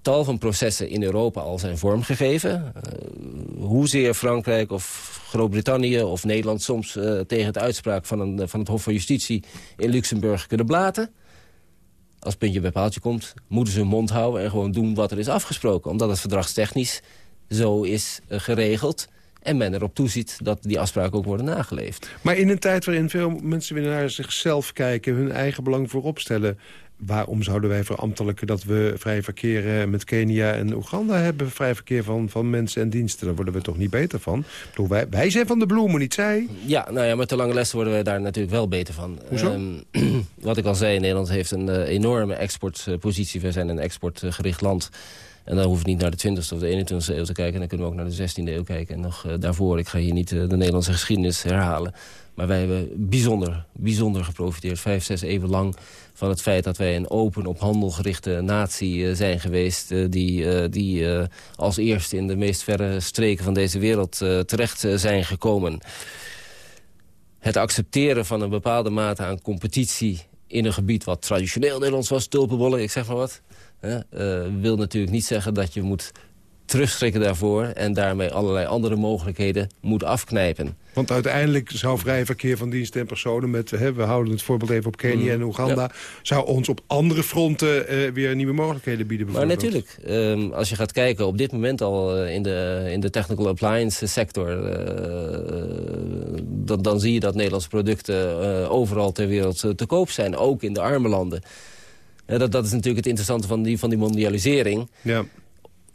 tal van processen in Europa al zijn vormgegeven. Uh, hoezeer Frankrijk of Groot-Brittannië of Nederland soms uh, tegen het uitspraak van, een, van het Hof van Justitie in Luxemburg kunnen blaten. Als puntje bij paaltje komt, moeten ze hun mond houden en gewoon doen wat er is afgesproken. Omdat het verdragstechnisch zo is uh, geregeld en men erop toeziet dat die afspraken ook worden nageleefd. Maar in een tijd waarin veel mensen weer naar zichzelf kijken... hun eigen belang voorop stellen waarom zouden wij verambtelijken dat we vrij verkeer eh, met Kenia en Oeganda hebben? Vrij verkeer van, van mensen en diensten. Daar worden we toch niet beter van? Bedoel, wij, wij zijn van de bloemen, niet zij? Ja, nou ja, met de lange lessen worden we daar natuurlijk wel beter van. Hoezo? Um, wat ik al zei, Nederland heeft een uh, enorme exportpositie. we zijn een exportgericht land. En dan hoef je niet naar de 20e of de 21e eeuw te kijken. Dan kunnen we ook naar de 16e eeuw kijken. En nog uh, daarvoor, ik ga hier niet de Nederlandse geschiedenis herhalen. Maar wij hebben bijzonder, bijzonder geprofiteerd. Vijf, zes eeuwen lang van het feit dat wij een open, op handel gerichte natie eh, zijn geweest... Eh, die, eh, die als eerste in de meest verre streken van deze wereld terecht zijn gekomen. Het accepteren van een bepaalde mate aan competitie in een gebied wat traditioneel Nederlands was, tulpenbollen, ik zeg maar wat... wil natuurlijk niet zeggen dat je moet terugschrikken daarvoor... en daarmee allerlei andere mogelijkheden moet afknijpen. Want uiteindelijk zou vrij verkeer van diensten en personen... met, hè, we houden het voorbeeld even op Kenia mm. en Oeganda... zou ons op andere fronten uh, weer nieuwe mogelijkheden bieden. Maar natuurlijk, um, als je gaat kijken op dit moment al uh, in, de, in de technical appliance sector... Uh, dan, dan zie je dat Nederlandse producten overal ter wereld te koop zijn. Ook in de arme landen. Dat, dat is natuurlijk het interessante van die, van die mondialisering. Ja.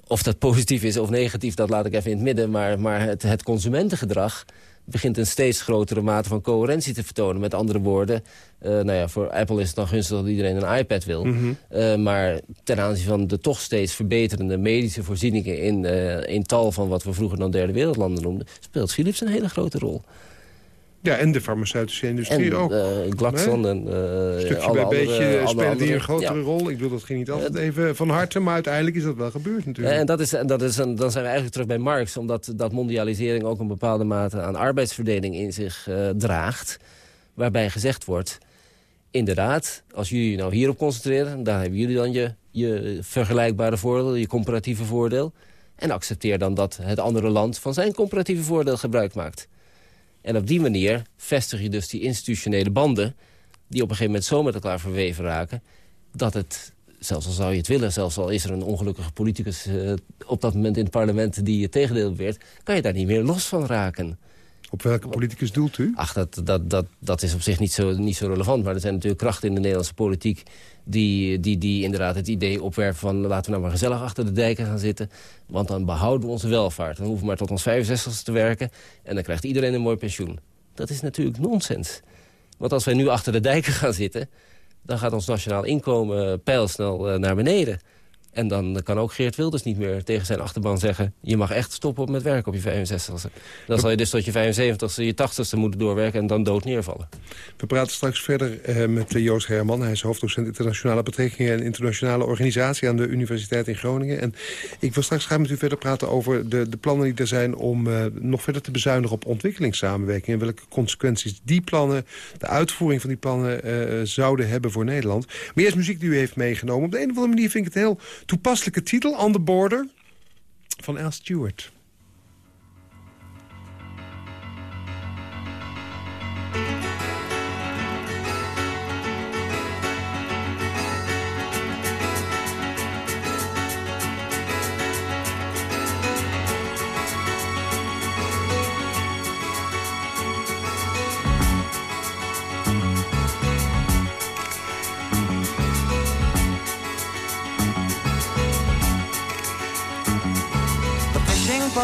Of dat positief is of negatief, dat laat ik even in het midden. Maar, maar het, het consumentengedrag begint een steeds grotere mate van coherentie te vertonen. Met andere woorden, uh, nou ja, voor Apple is het dan gunstig dat iedereen een iPad wil. Mhm. uh, maar ten aanzien van de toch steeds verbeterende medische voorzieningen... In, uh, in tal van wat we vroeger dan derde wereldlanden noemden... speelt Philips een hele grote rol. Ja, en de farmaceutische industrie en, ook. Uh, Glaxon en uh, Stukje bij beetje spelen die een grotere rol. Ik bedoel, dat ging niet altijd even van harte, maar uiteindelijk is dat wel gebeurd natuurlijk. En, dat is, en dat is een, dan zijn we eigenlijk terug bij Marx, omdat dat mondialisering ook een bepaalde mate aan arbeidsverdeling in zich uh, draagt. Waarbij gezegd wordt, inderdaad, als jullie nou hierop concentreren... dan hebben jullie dan je, je vergelijkbare voordeel, je comparatieve voordeel. En accepteer dan dat het andere land van zijn comparatieve voordeel gebruik maakt. En op die manier vestig je dus die institutionele banden... die op een gegeven moment zo met elkaar verweven raken... dat het, zelfs al zou je het willen... zelfs al is er een ongelukkige politicus uh, op dat moment in het parlement... die het tegendeel beweert, kan je daar niet meer los van raken... Op welke politicus doelt u? Ach, dat, dat, dat, dat is op zich niet zo, niet zo relevant. Maar er zijn natuurlijk krachten in de Nederlandse politiek... die, die, die inderdaad het idee opwerpen van... laten we nou maar gezellig achter de dijken gaan zitten. Want dan behouden we onze welvaart. Dan hoeven we maar tot ons 65 te werken... en dan krijgt iedereen een mooi pensioen. Dat is natuurlijk nonsens. Want als wij nu achter de dijken gaan zitten... dan gaat ons nationaal inkomen pijlsnel eh, naar beneden. En dan kan ook Geert Wilders niet meer tegen zijn achterban zeggen... je mag echt stoppen met werken op je 65ste. Dan zal je dus tot je 75ste, je 80ste moeten doorwerken... en dan dood neervallen. We praten straks verder eh, met Joost Herman. Hij is hoofddocent internationale betrekkingen... en internationale organisatie aan de Universiteit in Groningen. En ik wil straks graag met u verder praten over de, de plannen die er zijn... om uh, nog verder te bezuinigen op ontwikkelingssamenwerking... en welke consequenties die plannen, de uitvoering van die plannen... Zouden hebben voor Nederland. Maar eerst muziek die u heeft meegenomen. Op de een of andere manier vind ik het heel Toepasselijke titel, On the Border, van Al Stewart.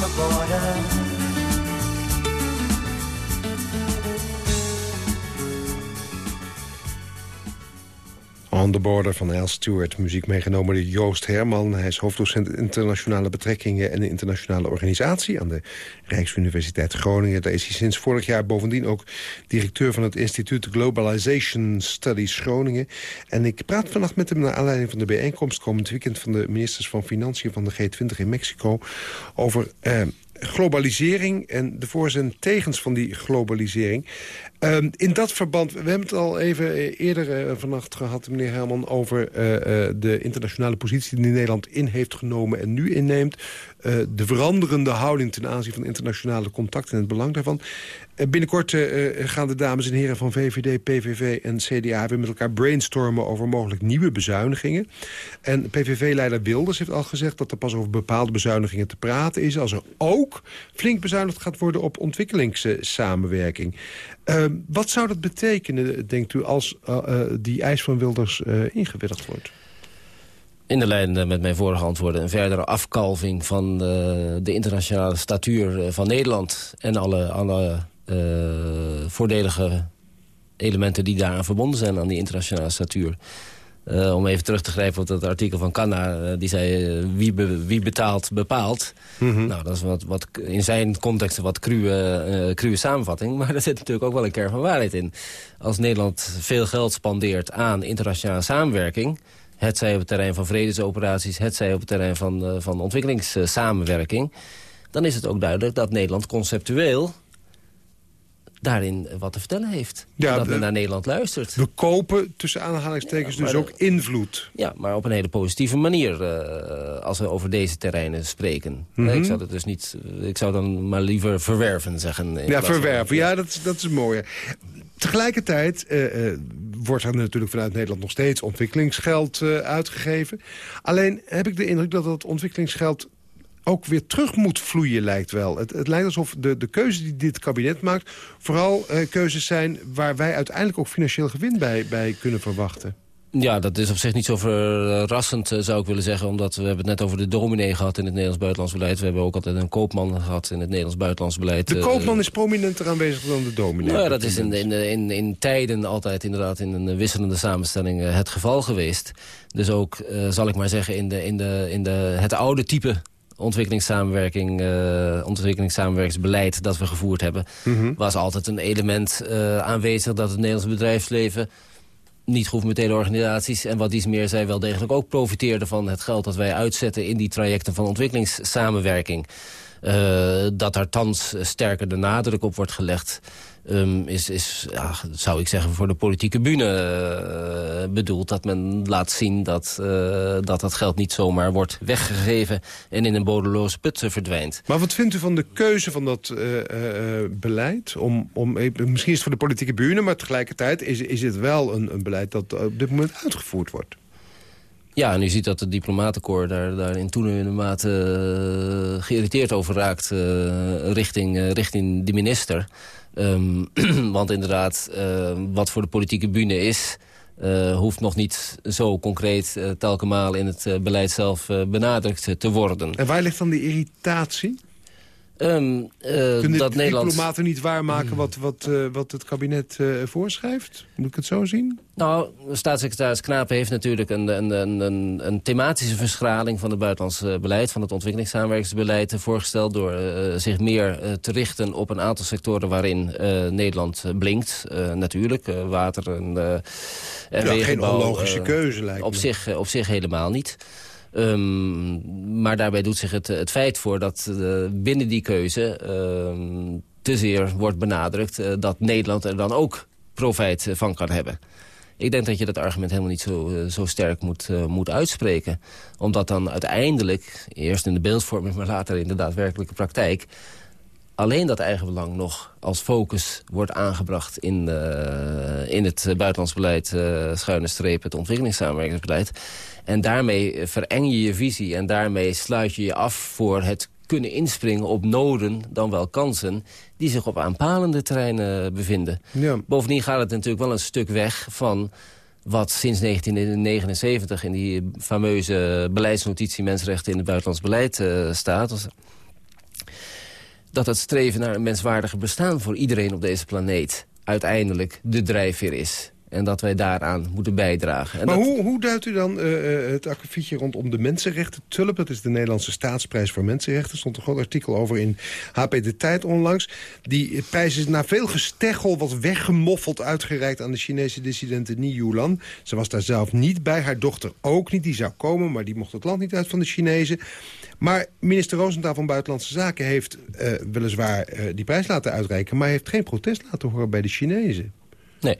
The border. On the Border van Al Stewart. Muziek meegenomen door Joost Herman. Hij is hoofddocent internationale betrekkingen en internationale organisatie aan de Rijksuniversiteit Groningen. Daar is hij sinds vorig jaar bovendien ook directeur van het instituut Globalization Studies Groningen. En ik praat vannacht met hem naar aanleiding van de bijeenkomst komend weekend van de ministers van Financiën van de G20 in Mexico over... Eh, globalisering en de voor's en tegens van die globalisering. Ehm, in dat verband, we hebben het al even eh, eerder uh, vannacht gehad... meneer Herman, over de internationale positie die Nederland in heeft genomen... en nu inneemt. de veranderende houding ten aanzien van internationale contacten en het belang daarvan. Eh, binnenkort gaan de dames en heren van VVD, PVV en CDA... weer met elkaar brainstormen over mogelijk nieuwe bezuinigingen. En PVV-leider Wilders heeft al gezegd... dat er pas over bepaalde bezuinigingen te praten is... als er ook flink bezuinigd gaat worden op ontwikkelingssamenwerking. Uh, wat zou dat betekenen, denkt u, als die eis van Wilders ingewilligd wordt? in de lijn met mijn vorige antwoorden... een verdere afkalving van de internationale statuur van Nederland... en alle, alle voordelige elementen die daaraan verbonden zijn aan die internationale statuur. Uh, om even terug te grijpen op dat artikel van Kanna. Uh, die zei, uh, wie, be, wie, betaalt, bepaalt. Mm -hmm. Nou, dat is wat, wat, in zijn context een wat cruwe, cruwe samenvatting. Maar er zit natuurlijk ook wel een kern van waarheid in. Als Nederland veel geld spandeert aan internationale samenwerking... het zij op het terrein van vredesoperaties... het zij op het terrein van, van ontwikkelingssamenwerking... dan is het ook duidelijk dat Nederland conceptueel daarin wat te vertellen heeft. Ja, dat men naar Nederland luistert. We kopen, tussen aanhalingstekens, dus ook invloed. Ja, maar op een hele positieve manier uh, als we over deze terreinen spreken. Mm -hmm. Ik zou het dus niet, ik zou dan maar liever verwerven zeggen. Ja, verwerven, ja, dat, dat is mooi. Tegelijkertijd uh, uh, wordt er natuurlijk vanuit Nederland nog steeds ontwikkelingsgeld uitgegeven. Alleen heb ik de indruk dat dat ontwikkelingsgeld ook weer terug moet vloeien, lijkt wel. Het, het lijkt alsof de, de keuzes die dit kabinet maakt... vooral uh, keuzes zijn waar wij uiteindelijk ook financieel gewin bij, bij kunnen verwachten. Ja, dat is op zich niet zo verrassend, eh, zou ik willen zeggen. Omdat we hebben het net over de dominee gehad in het Nederlands buitenlands beleid. We hebben ook altijd een koopman gehad in het Nederlands buitenlands beleid. De koopman is prominenter aanwezig dan de dominee. Nou ja, dat is in, in, in, in tijden altijd inderdaad in een wisselende samenstelling eh, het geval geweest. Dus ook, uh, zal ik maar zeggen, in, de, in, de, in de, het oude type ontwikkelingssamenwerking, uh, ontwikkelingssamenwerkingsbeleid dat we gevoerd hebben... Mhm. was altijd een element uh, aanwezig dat het Nederlandse bedrijfsleven niet gouvernementele organisaties en wat iets meer zij wel degelijk ook profiteerden van het geld dat wij uitzetten in die trajecten van ontwikkelingssamenwerking. Uh, dat daar thans sterker de nadruk op wordt gelegd um, is, is ja, zou ik zeggen, voor de politieke bühne uh, bedoeld. Dat men laat zien dat, uh, dat dat geld niet zomaar wordt weggegeven... en in een bodeloze put verdwijnt. Maar wat vindt u van de keuze van dat uh, beleid? Om, om, misschien is het voor de politieke bühne, maar tegelijkertijd is, is het wel een, een beleid dat op dit moment uitgevoerd wordt. Ja, en u ziet dat het diplomatenkoor daar, daar in toenemende mate geïrriteerd over raakt richting, richting de minister. Um, want inderdaad, wat voor de politieke bühne is... hoeft nog niet zo concreet telkens in het beleid zelf benadrukt te worden. En waar ligt dan die irritatie? Um, uh, Kunnen dat Nederland... diplomaten niet waarmaken wat, wat, uh, wat het kabinet uh, voorschrijft? Moet ik het zo zien? Nou, staatssecretaris Knapen heeft natuurlijk een, een, een, een, thematische verschraling van het buitenlands beleid, van het ontwikkelingssamenwerkingsbeleid voorgesteld door zich meer te richten op een aantal sectoren waarin Nederland blinkt. natuurlijk, water en, en ja, Geen onlogische keuze lijkt op Zich, op zich helemaal niet. Um, maar daarbij doet zich het, het feit voor dat uh, binnen die keuze uh, te zeer wordt benadrukt... Uh, dat Nederland er dan ook profijt van kan hebben. Ik denk dat je dat argument helemaal niet zo, zo sterk moet, moet uitspreken. Omdat dan uiteindelijk, eerst in de beeldvorming... maar later in de daadwerkelijke praktijk alleen dat eigen belang nog als focus wordt aangebracht in, uh, in het buitenlands beleid, uh, schuine streep, het ontwikkelingssamenwerkingsbeleid. En daarmee vereng je je visie en daarmee sluit je je af voor het kunnen inspringen op noden dan wel kansen... die zich op aanpalende terreinen bevinden. Ja. Bovendien gaat het natuurlijk wel een stuk weg van wat sinds 1979 in die fameuze beleidsnotitie mensenrechten in het buitenlands beleid uh, staat dat het streven naar een menswaardiger bestaan voor iedereen op deze planeet uiteindelijk de drijfveer is. En dat wij daaraan moeten bijdragen. En maar dat... hoe, hoe duidt u dan uh, het akkefietje rondom de mensenrechten? Tulp, dat is de Nederlandse staatsprijs voor mensenrechten. Er stond een groot artikel over in HP De Tijd onlangs. Die prijs is na veel gesteggel wat weggemoffeld uitgereikt... aan de Chinese dissidente Ni Yulan. Ze was daar zelf niet bij, haar dochter ook niet. Die zou komen, maar die mocht het land niet uit van de Chinezen. Maar minister Roosentaal van Buitenlandse Zaken heeft uh, weliswaar uh, die prijs laten uitreiken... maar heeft geen protest laten horen bij de Chinezen. Nee.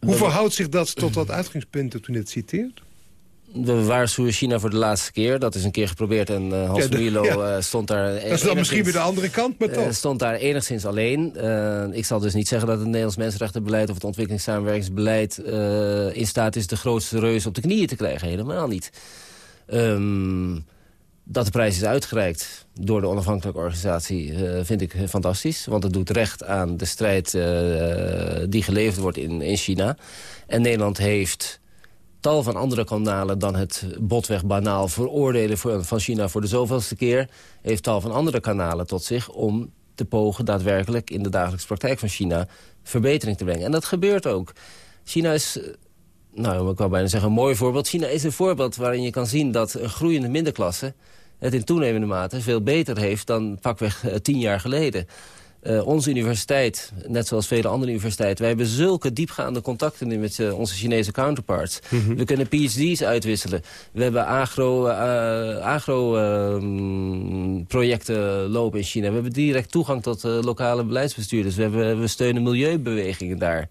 Hoe verhoudt zich dat tot dat uitgangspunt dat u net citeert? We waarschuwen China voor de laatste keer. Dat is een keer geprobeerd en uh, Hans ja, de, Milo ja. uh, stond daar... Dat is dan misschien weer de andere kant, maar toch? Uh, stond daar enigszins alleen. ik zal dus niet zeggen dat het Nederlands mensenrechtenbeleid... of het ontwikkelingssamenwerkingsbeleid in staat is de grootste reus op de knieën te krijgen. Helemaal niet. Um, dat de prijs is uitgereikt door de onafhankelijke organisatie uh, vind ik fantastisch. Want het doet recht aan de strijd uh, die geleverd wordt in, in China. En Nederland heeft tal van andere kanalen dan het botweg banaal veroordelen van China voor de zoveelste keer. Heeft tal van andere kanalen tot zich om te pogen daadwerkelijk in de dagelijkse praktijk van China verbetering te brengen. En dat gebeurt ook. China is nou, ik wou bijna zeggen, een mooi voorbeeld. China is een voorbeeld waarin je kan zien dat een groeiende middenklasse... het in toenemende mate veel beter heeft dan pakweg uh, tien jaar geleden. Uh, onze universiteit, net zoals vele andere universiteiten... wij hebben zulke diepgaande contacten met uh, onze Chinese counterparts. Mm -hmm. We kunnen PhD's uitwisselen. We hebben agro-projecten agro, uh, lopen in China. We hebben direct toegang tot lokale beleidsbestuurders. We, hebben, we steunen milieubewegingen daar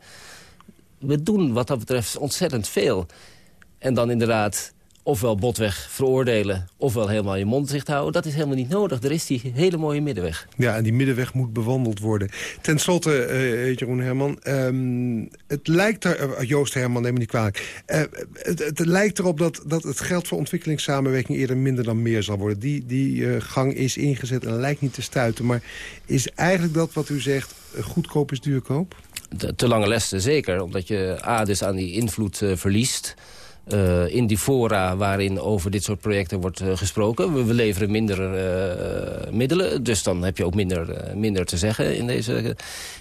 we doen wat dat betreft ontzettend veel. En dan inderdaad ofwel botweg veroordelen... ofwel helemaal je mond dicht houden. Dat is helemaal niet nodig. Er is die hele mooie middenweg. Ja, en die middenweg moet bewandeld worden. Ten slotte, uh, Jeroen Herman... Um, het lijkt er... Uh, Joost Herman, neem me niet kwalijk. Uh, het, het, lijkt erop dat, dat het geld voor ontwikkelingssamenwerking... eerder minder dan meer zal worden. Die, die gang is ingezet en lijkt niet te stuiten. Maar is eigenlijk dat wat u zegt... goedkoop is duurkoop? De, te lange lessen zeker, omdat je A, dus aan die invloed verliest... Uh, in die fora waarin over dit soort projecten wordt uh, gesproken. We, leveren minder middelen, dus dan heb je ook minder, minder te zeggen in deze,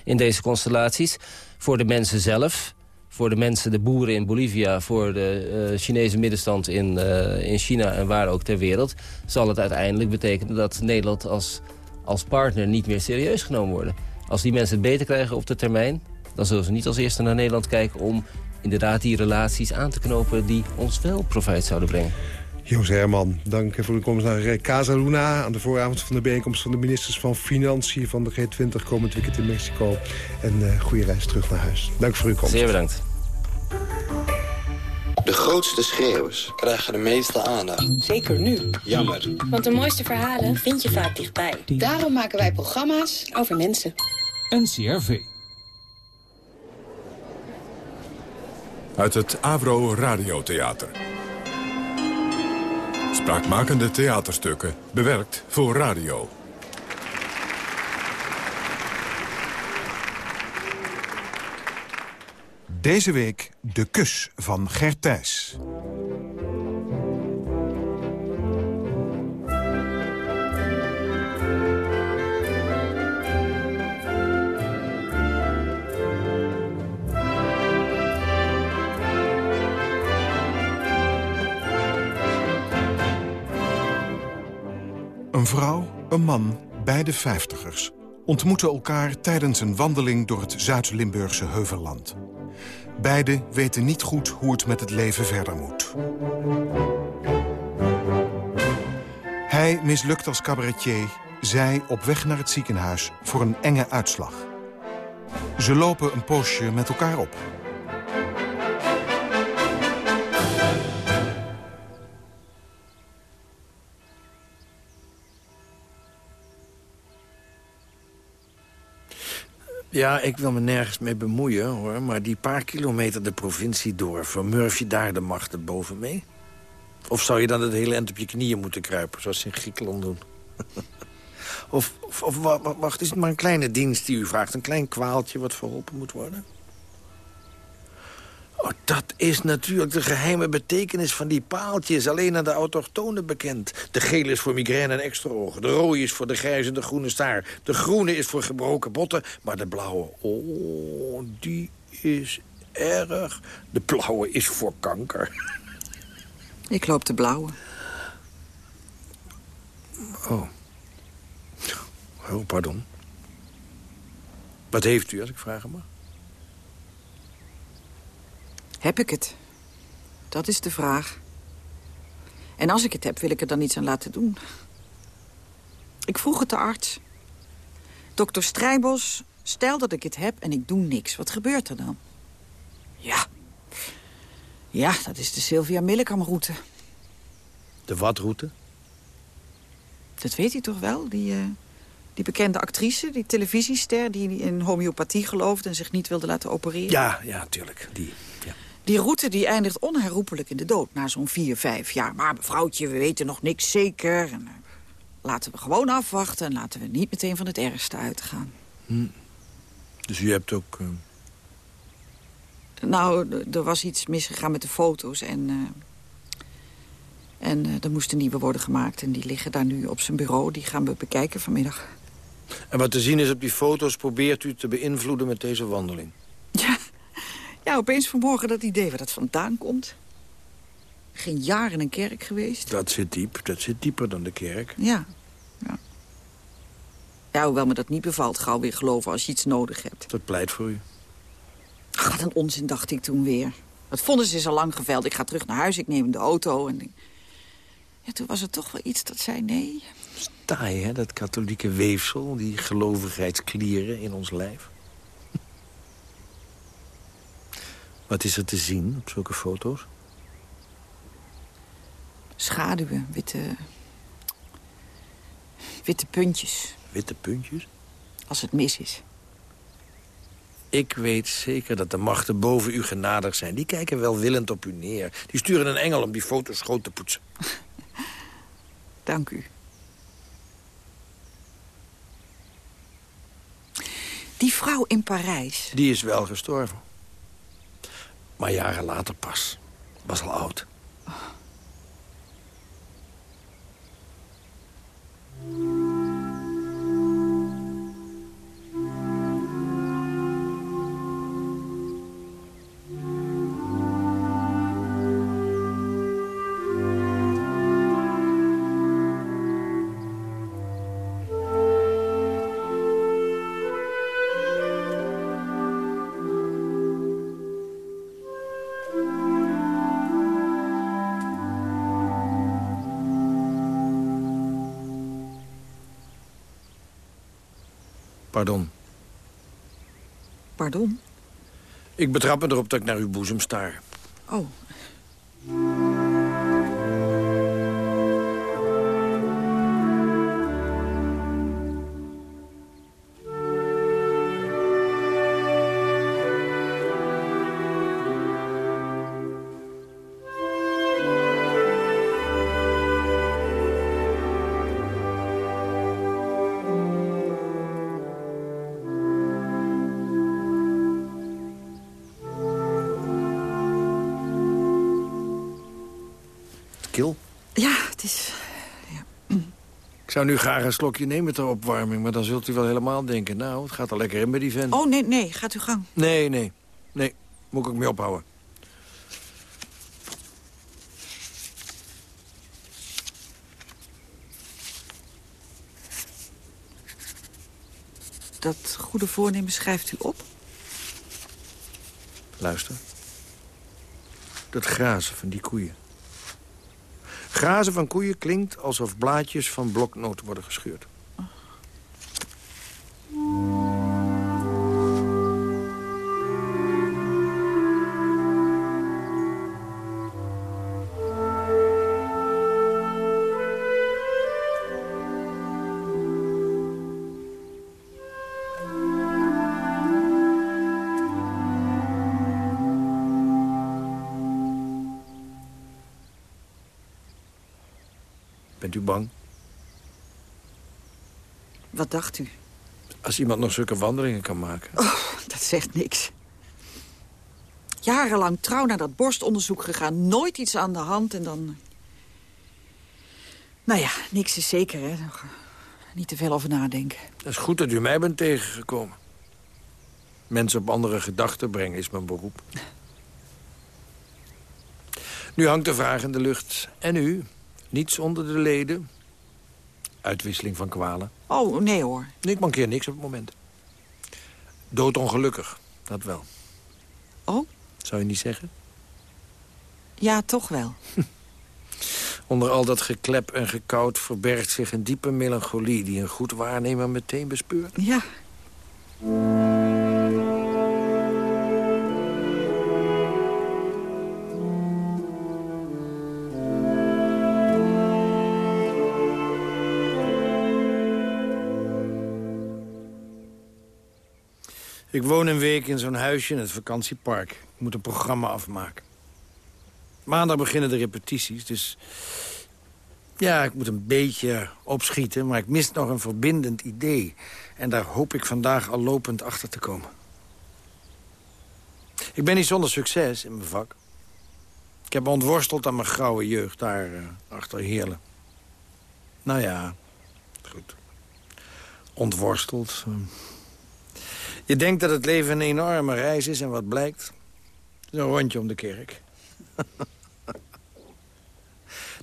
in deze constellaties. Voor de mensen zelf, voor de mensen, de boeren in Bolivia... voor de Chinese middenstand in, in China en waar ook ter wereld... zal het uiteindelijk betekenen dat Nederland als, als partner niet meer serieus genomen wordt. Als die mensen het beter krijgen op de termijn dan zullen ze niet als eerste naar Nederland kijken... om inderdaad die relaties aan te knopen die ons wel profijt zouden brengen. Joost Herman, dank voor uw komst naar Casa Luna... aan de vooravond van de bijeenkomst van de ministers van Financiën... van de G20 komend weekend in Mexico. En uh, goede reis terug naar huis. Dank voor uw komst. Zeer bedankt. De grootste schreeuwers krijgen de meeste aandacht. Zeker nu. Jammer. Want de mooiste verhalen vind je vaak dichtbij. Daarom maken wij programma's over mensen. NCRV. Uit het Avro Radiotheater. Spraakmakende theaterstukken, bewerkt voor radio. Deze week De Kus van Gert. Een vrouw, een man, beide vijftigers... ontmoeten elkaar tijdens een wandeling door het Zuid-Limburgse Heuvelland. Beiden weten niet goed hoe het met het leven verder moet. Hij mislukt als cabaretier, zij op weg naar het ziekenhuis voor een enge uitslag. Ze lopen een poosje met elkaar op. Ja, ik wil me nergens mee bemoeien, hoor. Maar die paar kilometer de provincie door... vermurf je daar de machten boven mee? Of zou je dan het hele eind op je knieën moeten kruipen... zoals ze in Griekenland doen? of, of, of, wacht, is het maar een kleine dienst die u vraagt? Een klein kwaaltje wat verholpen moet worden? Oh, dat is natuurlijk de geheime betekenis van die paaltjes. Alleen aan de autochtonen bekend. De gele is voor migraine en extra ogen. De rode is voor de grijze en de groene staar. De groene is voor gebroken botten. Maar de blauwe, oh, die is erg. De blauwe is voor kanker. Ik loop de blauwe. Oh. Oh, pardon. Wat heeft u, als ik vragen mag? Heb ik het? Dat is de vraag. En als ik het heb, wil ik er dan iets aan laten doen. Ik vroeg het de arts. Dokter Strijbos, stel dat ik het heb en ik doe niks. Wat gebeurt er dan? Ja. Ja, dat is de Sylvia Millekam-route. De wat-route? Dat weet hij toch wel? Die, uh, die bekende actrice, die televisiester... die in homeopathie geloofde en zich niet wilde laten opereren. Ja, ja, tuurlijk. Die, ja. Die route die eindigt onherroepelijk in de dood na zo'n vier, vijf jaar. Maar mevrouwtje, we weten nog niks zeker. En, uh, laten we gewoon afwachten en laten we niet meteen van het ergste uitgaan. Hm. Dus u hebt ook... Uh... Nou, er was iets misgegaan met de foto's en... Uh, en er moesten nieuwe worden gemaakt. En die liggen daar nu op zijn bureau. Die gaan we bekijken vanmiddag. En wat te zien is op die foto's... probeert u te beïnvloeden met deze wandeling? Ja, opeens vanmorgen dat idee waar dat vandaan komt. Geen jaar in een kerk geweest. Dat zit diep. Dat zit dieper dan de kerk. Ja. Ja, ja hoewel me dat niet bevalt. Gauw weer geloven als je iets nodig hebt. Dat pleit voor u. Ach, wat een onzin, dacht ik toen weer. Het vonnis is al lang geveld. Ik ga terug naar huis, ik neem de auto en... Ja, toen was er toch wel iets dat zei nee. Taai, hè, dat katholieke weefsel, die gelovigheidsklieren in ons lijf. Wat is er te zien op zulke foto's? Schaduwen, witte... Witte puntjes. Witte puntjes? Als het mis is. Ik weet zeker dat de machten boven u genadig zijn. Die kijken welwillend op u neer. Die sturen een engel om die foto's schoon te poetsen. Dank u. Die vrouw in Parijs... Die is wel gestorven. Maar jaren later pas. Was al oud. Ik betrap me erop dat ik naar uw boezem staar. Oh. Zou nu graag een slokje nemen ter opwarming... maar dan zult u wel helemaal denken... nou, het gaat er lekker in bij die vent. Oh, nee, nee, gaat uw gang. Nee, nee, nee. Moet ik ook mee ophouden. Dat goede voornemen schrijft u op? Luister. Dat grazen van die koeien. Grazen van koeien klinkt alsof blaadjes van bloknoten worden gescheurd. Wat dacht u? Als iemand nog zulke wandelingen kan maken. Oh, dat zegt niks. Jarenlang trouw naar dat borstonderzoek gegaan. Nooit iets aan de hand en dan... Nou ja, niks is zeker, hè. Nog Niet te veel over nadenken. Het is goed dat u mij bent tegengekomen. Mensen op andere gedachten brengen is mijn beroep. Nu hangt de vraag in de lucht. En u? Niets onder de leden? Uitwisseling van kwalen? Oh, nee hoor. Ik mankeer niks op het moment. Doodongelukkig, dat wel. Oh? Zou je niet zeggen? Ja, toch wel. Onder al dat geklep en gekoud verbergt zich een diepe melancholie... die een goed waarnemer meteen bespeurt. Ja. Ik woon een week in zo'n huisje in het vakantiepark. Ik moet een programma afmaken. Maandag beginnen de repetities, dus... Ja, ik moet een beetje opschieten, maar ik mis nog een verbindend idee. En daar hoop ik vandaag al lopend achter te komen. Ik ben niet zonder succes in mijn vak. Ik heb ontworsteld aan mijn grauwe jeugd daar uh, achter Heerlen. Nou ja, goed. Ontworsteld. Hm. Je denkt dat het leven een enorme reis is en wat blijkt? Zo'n rondje om de kerk.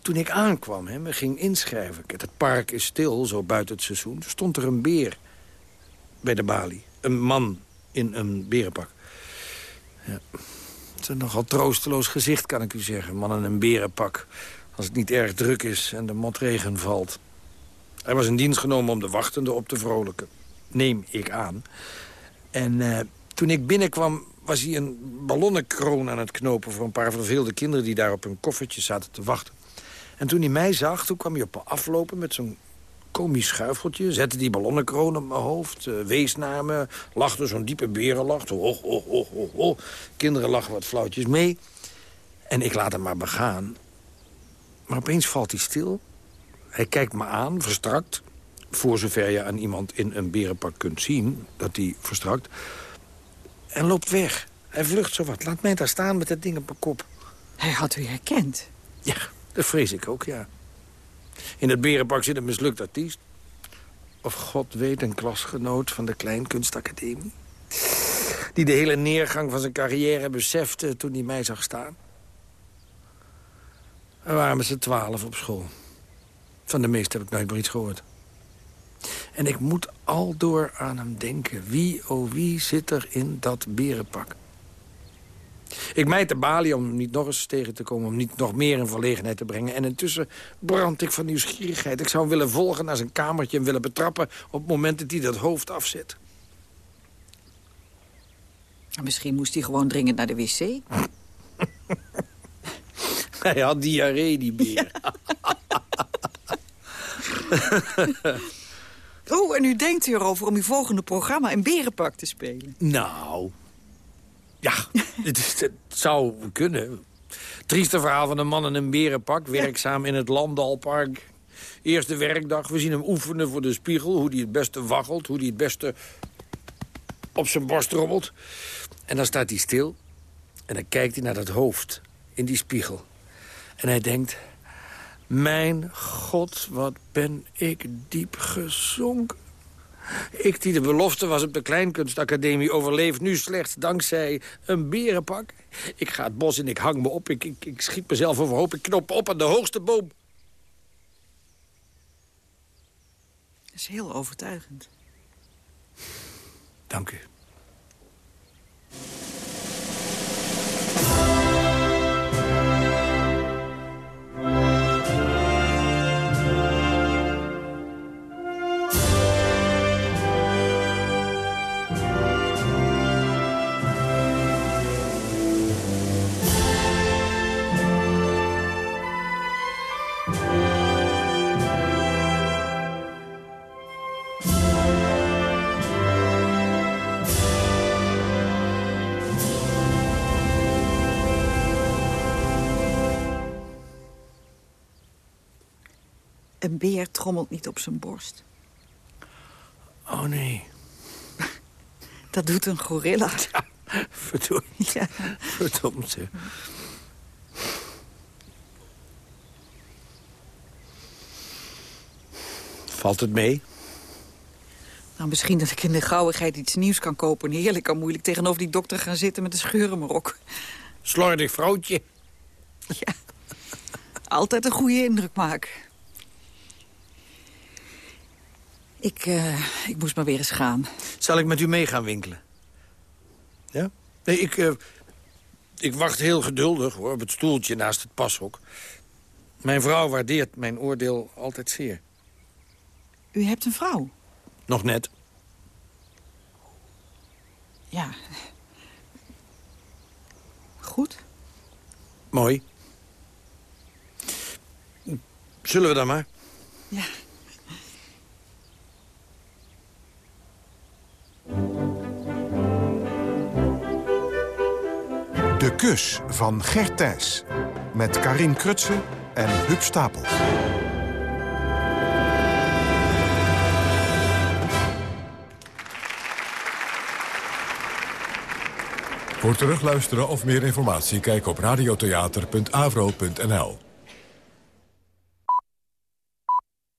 Toen ik aankwam, hè, me ging inschrijven. Het park is stil, zo buiten het seizoen. stond er een beer bij de balie. Een man in een berenpak. Ja. Het is een nogal troosteloos gezicht, kan ik u zeggen. Man in een berenpak. Als het niet erg druk is en de motregen valt. Hij was in dienst genomen om de wachtende op te vrolijken. Neem ik aan. En uh, toen ik binnenkwam was hij een ballonnenkroon aan het knopen... voor een paar verveelde kinderen die daar op hun koffertje zaten te wachten. En toen hij mij zag, toen kwam hij op me aflopen met zo'n komisch schuifeltje. Zette die ballonnenkroon op mijn hoofd, uh, wees naar me, lachte zo'n diepe berenlach. Zo, oh, oh, oh, oh, oh. Kinderen lachen wat flauwtjes mee. En ik laat hem maar begaan. Maar opeens valt hij stil. Hij kijkt me aan, verstrakt. Voor zover je aan iemand in een berenpak kunt zien dat hij verstrakt. En loopt weg. Hij vlucht zo wat. Laat mij daar staan met dat ding op mijn kop. Hij had u herkend? Ja, dat vrees ik ook, ja. In het berenpak zit een mislukt artiest. Of God weet een klasgenoot van de Kleinkunstacademie. Die de hele neergang van zijn carrière besefte toen hij mij zag staan. We waren met z'n twaalf op school. Van de meeste heb ik nooit meer iets gehoord. En ik moet al door aan hem denken. Wie, oh wie, zit er in dat berenpak? Ik mijt de balie om hem niet nog eens tegen te komen... om niet nog meer in verlegenheid te brengen. En intussen brand ik van nieuwsgierigheid. Ik zou hem willen volgen naar zijn kamertje... en willen betrappen op het moment dat hij dat hoofd afzet. Misschien moest hij gewoon dringend naar de wc. hij had diarree, die beer. Oh, en u denkt erover om uw volgende programma in Berenpak te spelen? Nou, ja, het, het, zou kunnen. Trieste verhaal van een man in een berenpak, werkzaam in het Landalpark. Eerste werkdag, we zien hem oefenen voor de spiegel... hoe hij het beste waggelt, hoe hij het beste op zijn borst rommelt. En dan staat hij stil en dan kijkt hij naar dat hoofd in die spiegel. En hij denkt... Mijn god, wat ben ik diep gezonken. Ik die de belofte was op de Kleinkunstacademie overleefd... nu slechts dankzij een berenpak. Ik ga het bos in, ik hang me op, ik, ik, ik schiet mezelf overhoop... ik knop op aan de hoogste boom. Dat is heel overtuigend. Dank u. Een beer trommelt niet op zijn borst. Oh, nee. Dat doet een gorilla. Ja. Verdomd, Valt het mee? Nou, misschien dat ik in de gauwigheid iets nieuws kan kopen. Heerlijk kan moeilijk tegenover die dokter gaan zitten met een scheur in mijn rok. Slordig vrouwtje. Ja, altijd een goede indruk maken. Ik, eh, ik moest maar weer eens gaan. Zal ik met u mee gaan winkelen? Ja? Nee, ik, eh, ik wacht heel geduldig hoor, op het stoeltje naast het pashok. Mijn vrouw waardeert mijn oordeel altijd zeer. U hebt een vrouw? Nog net. Ja. Goed. Mooi. Zullen we dan maar? Ja. De kus van Gert Thijs. Met Karin Krutse en Huub Stapel. Voor terugluisteren of meer informatie kijk op radiotheater.avro.nl.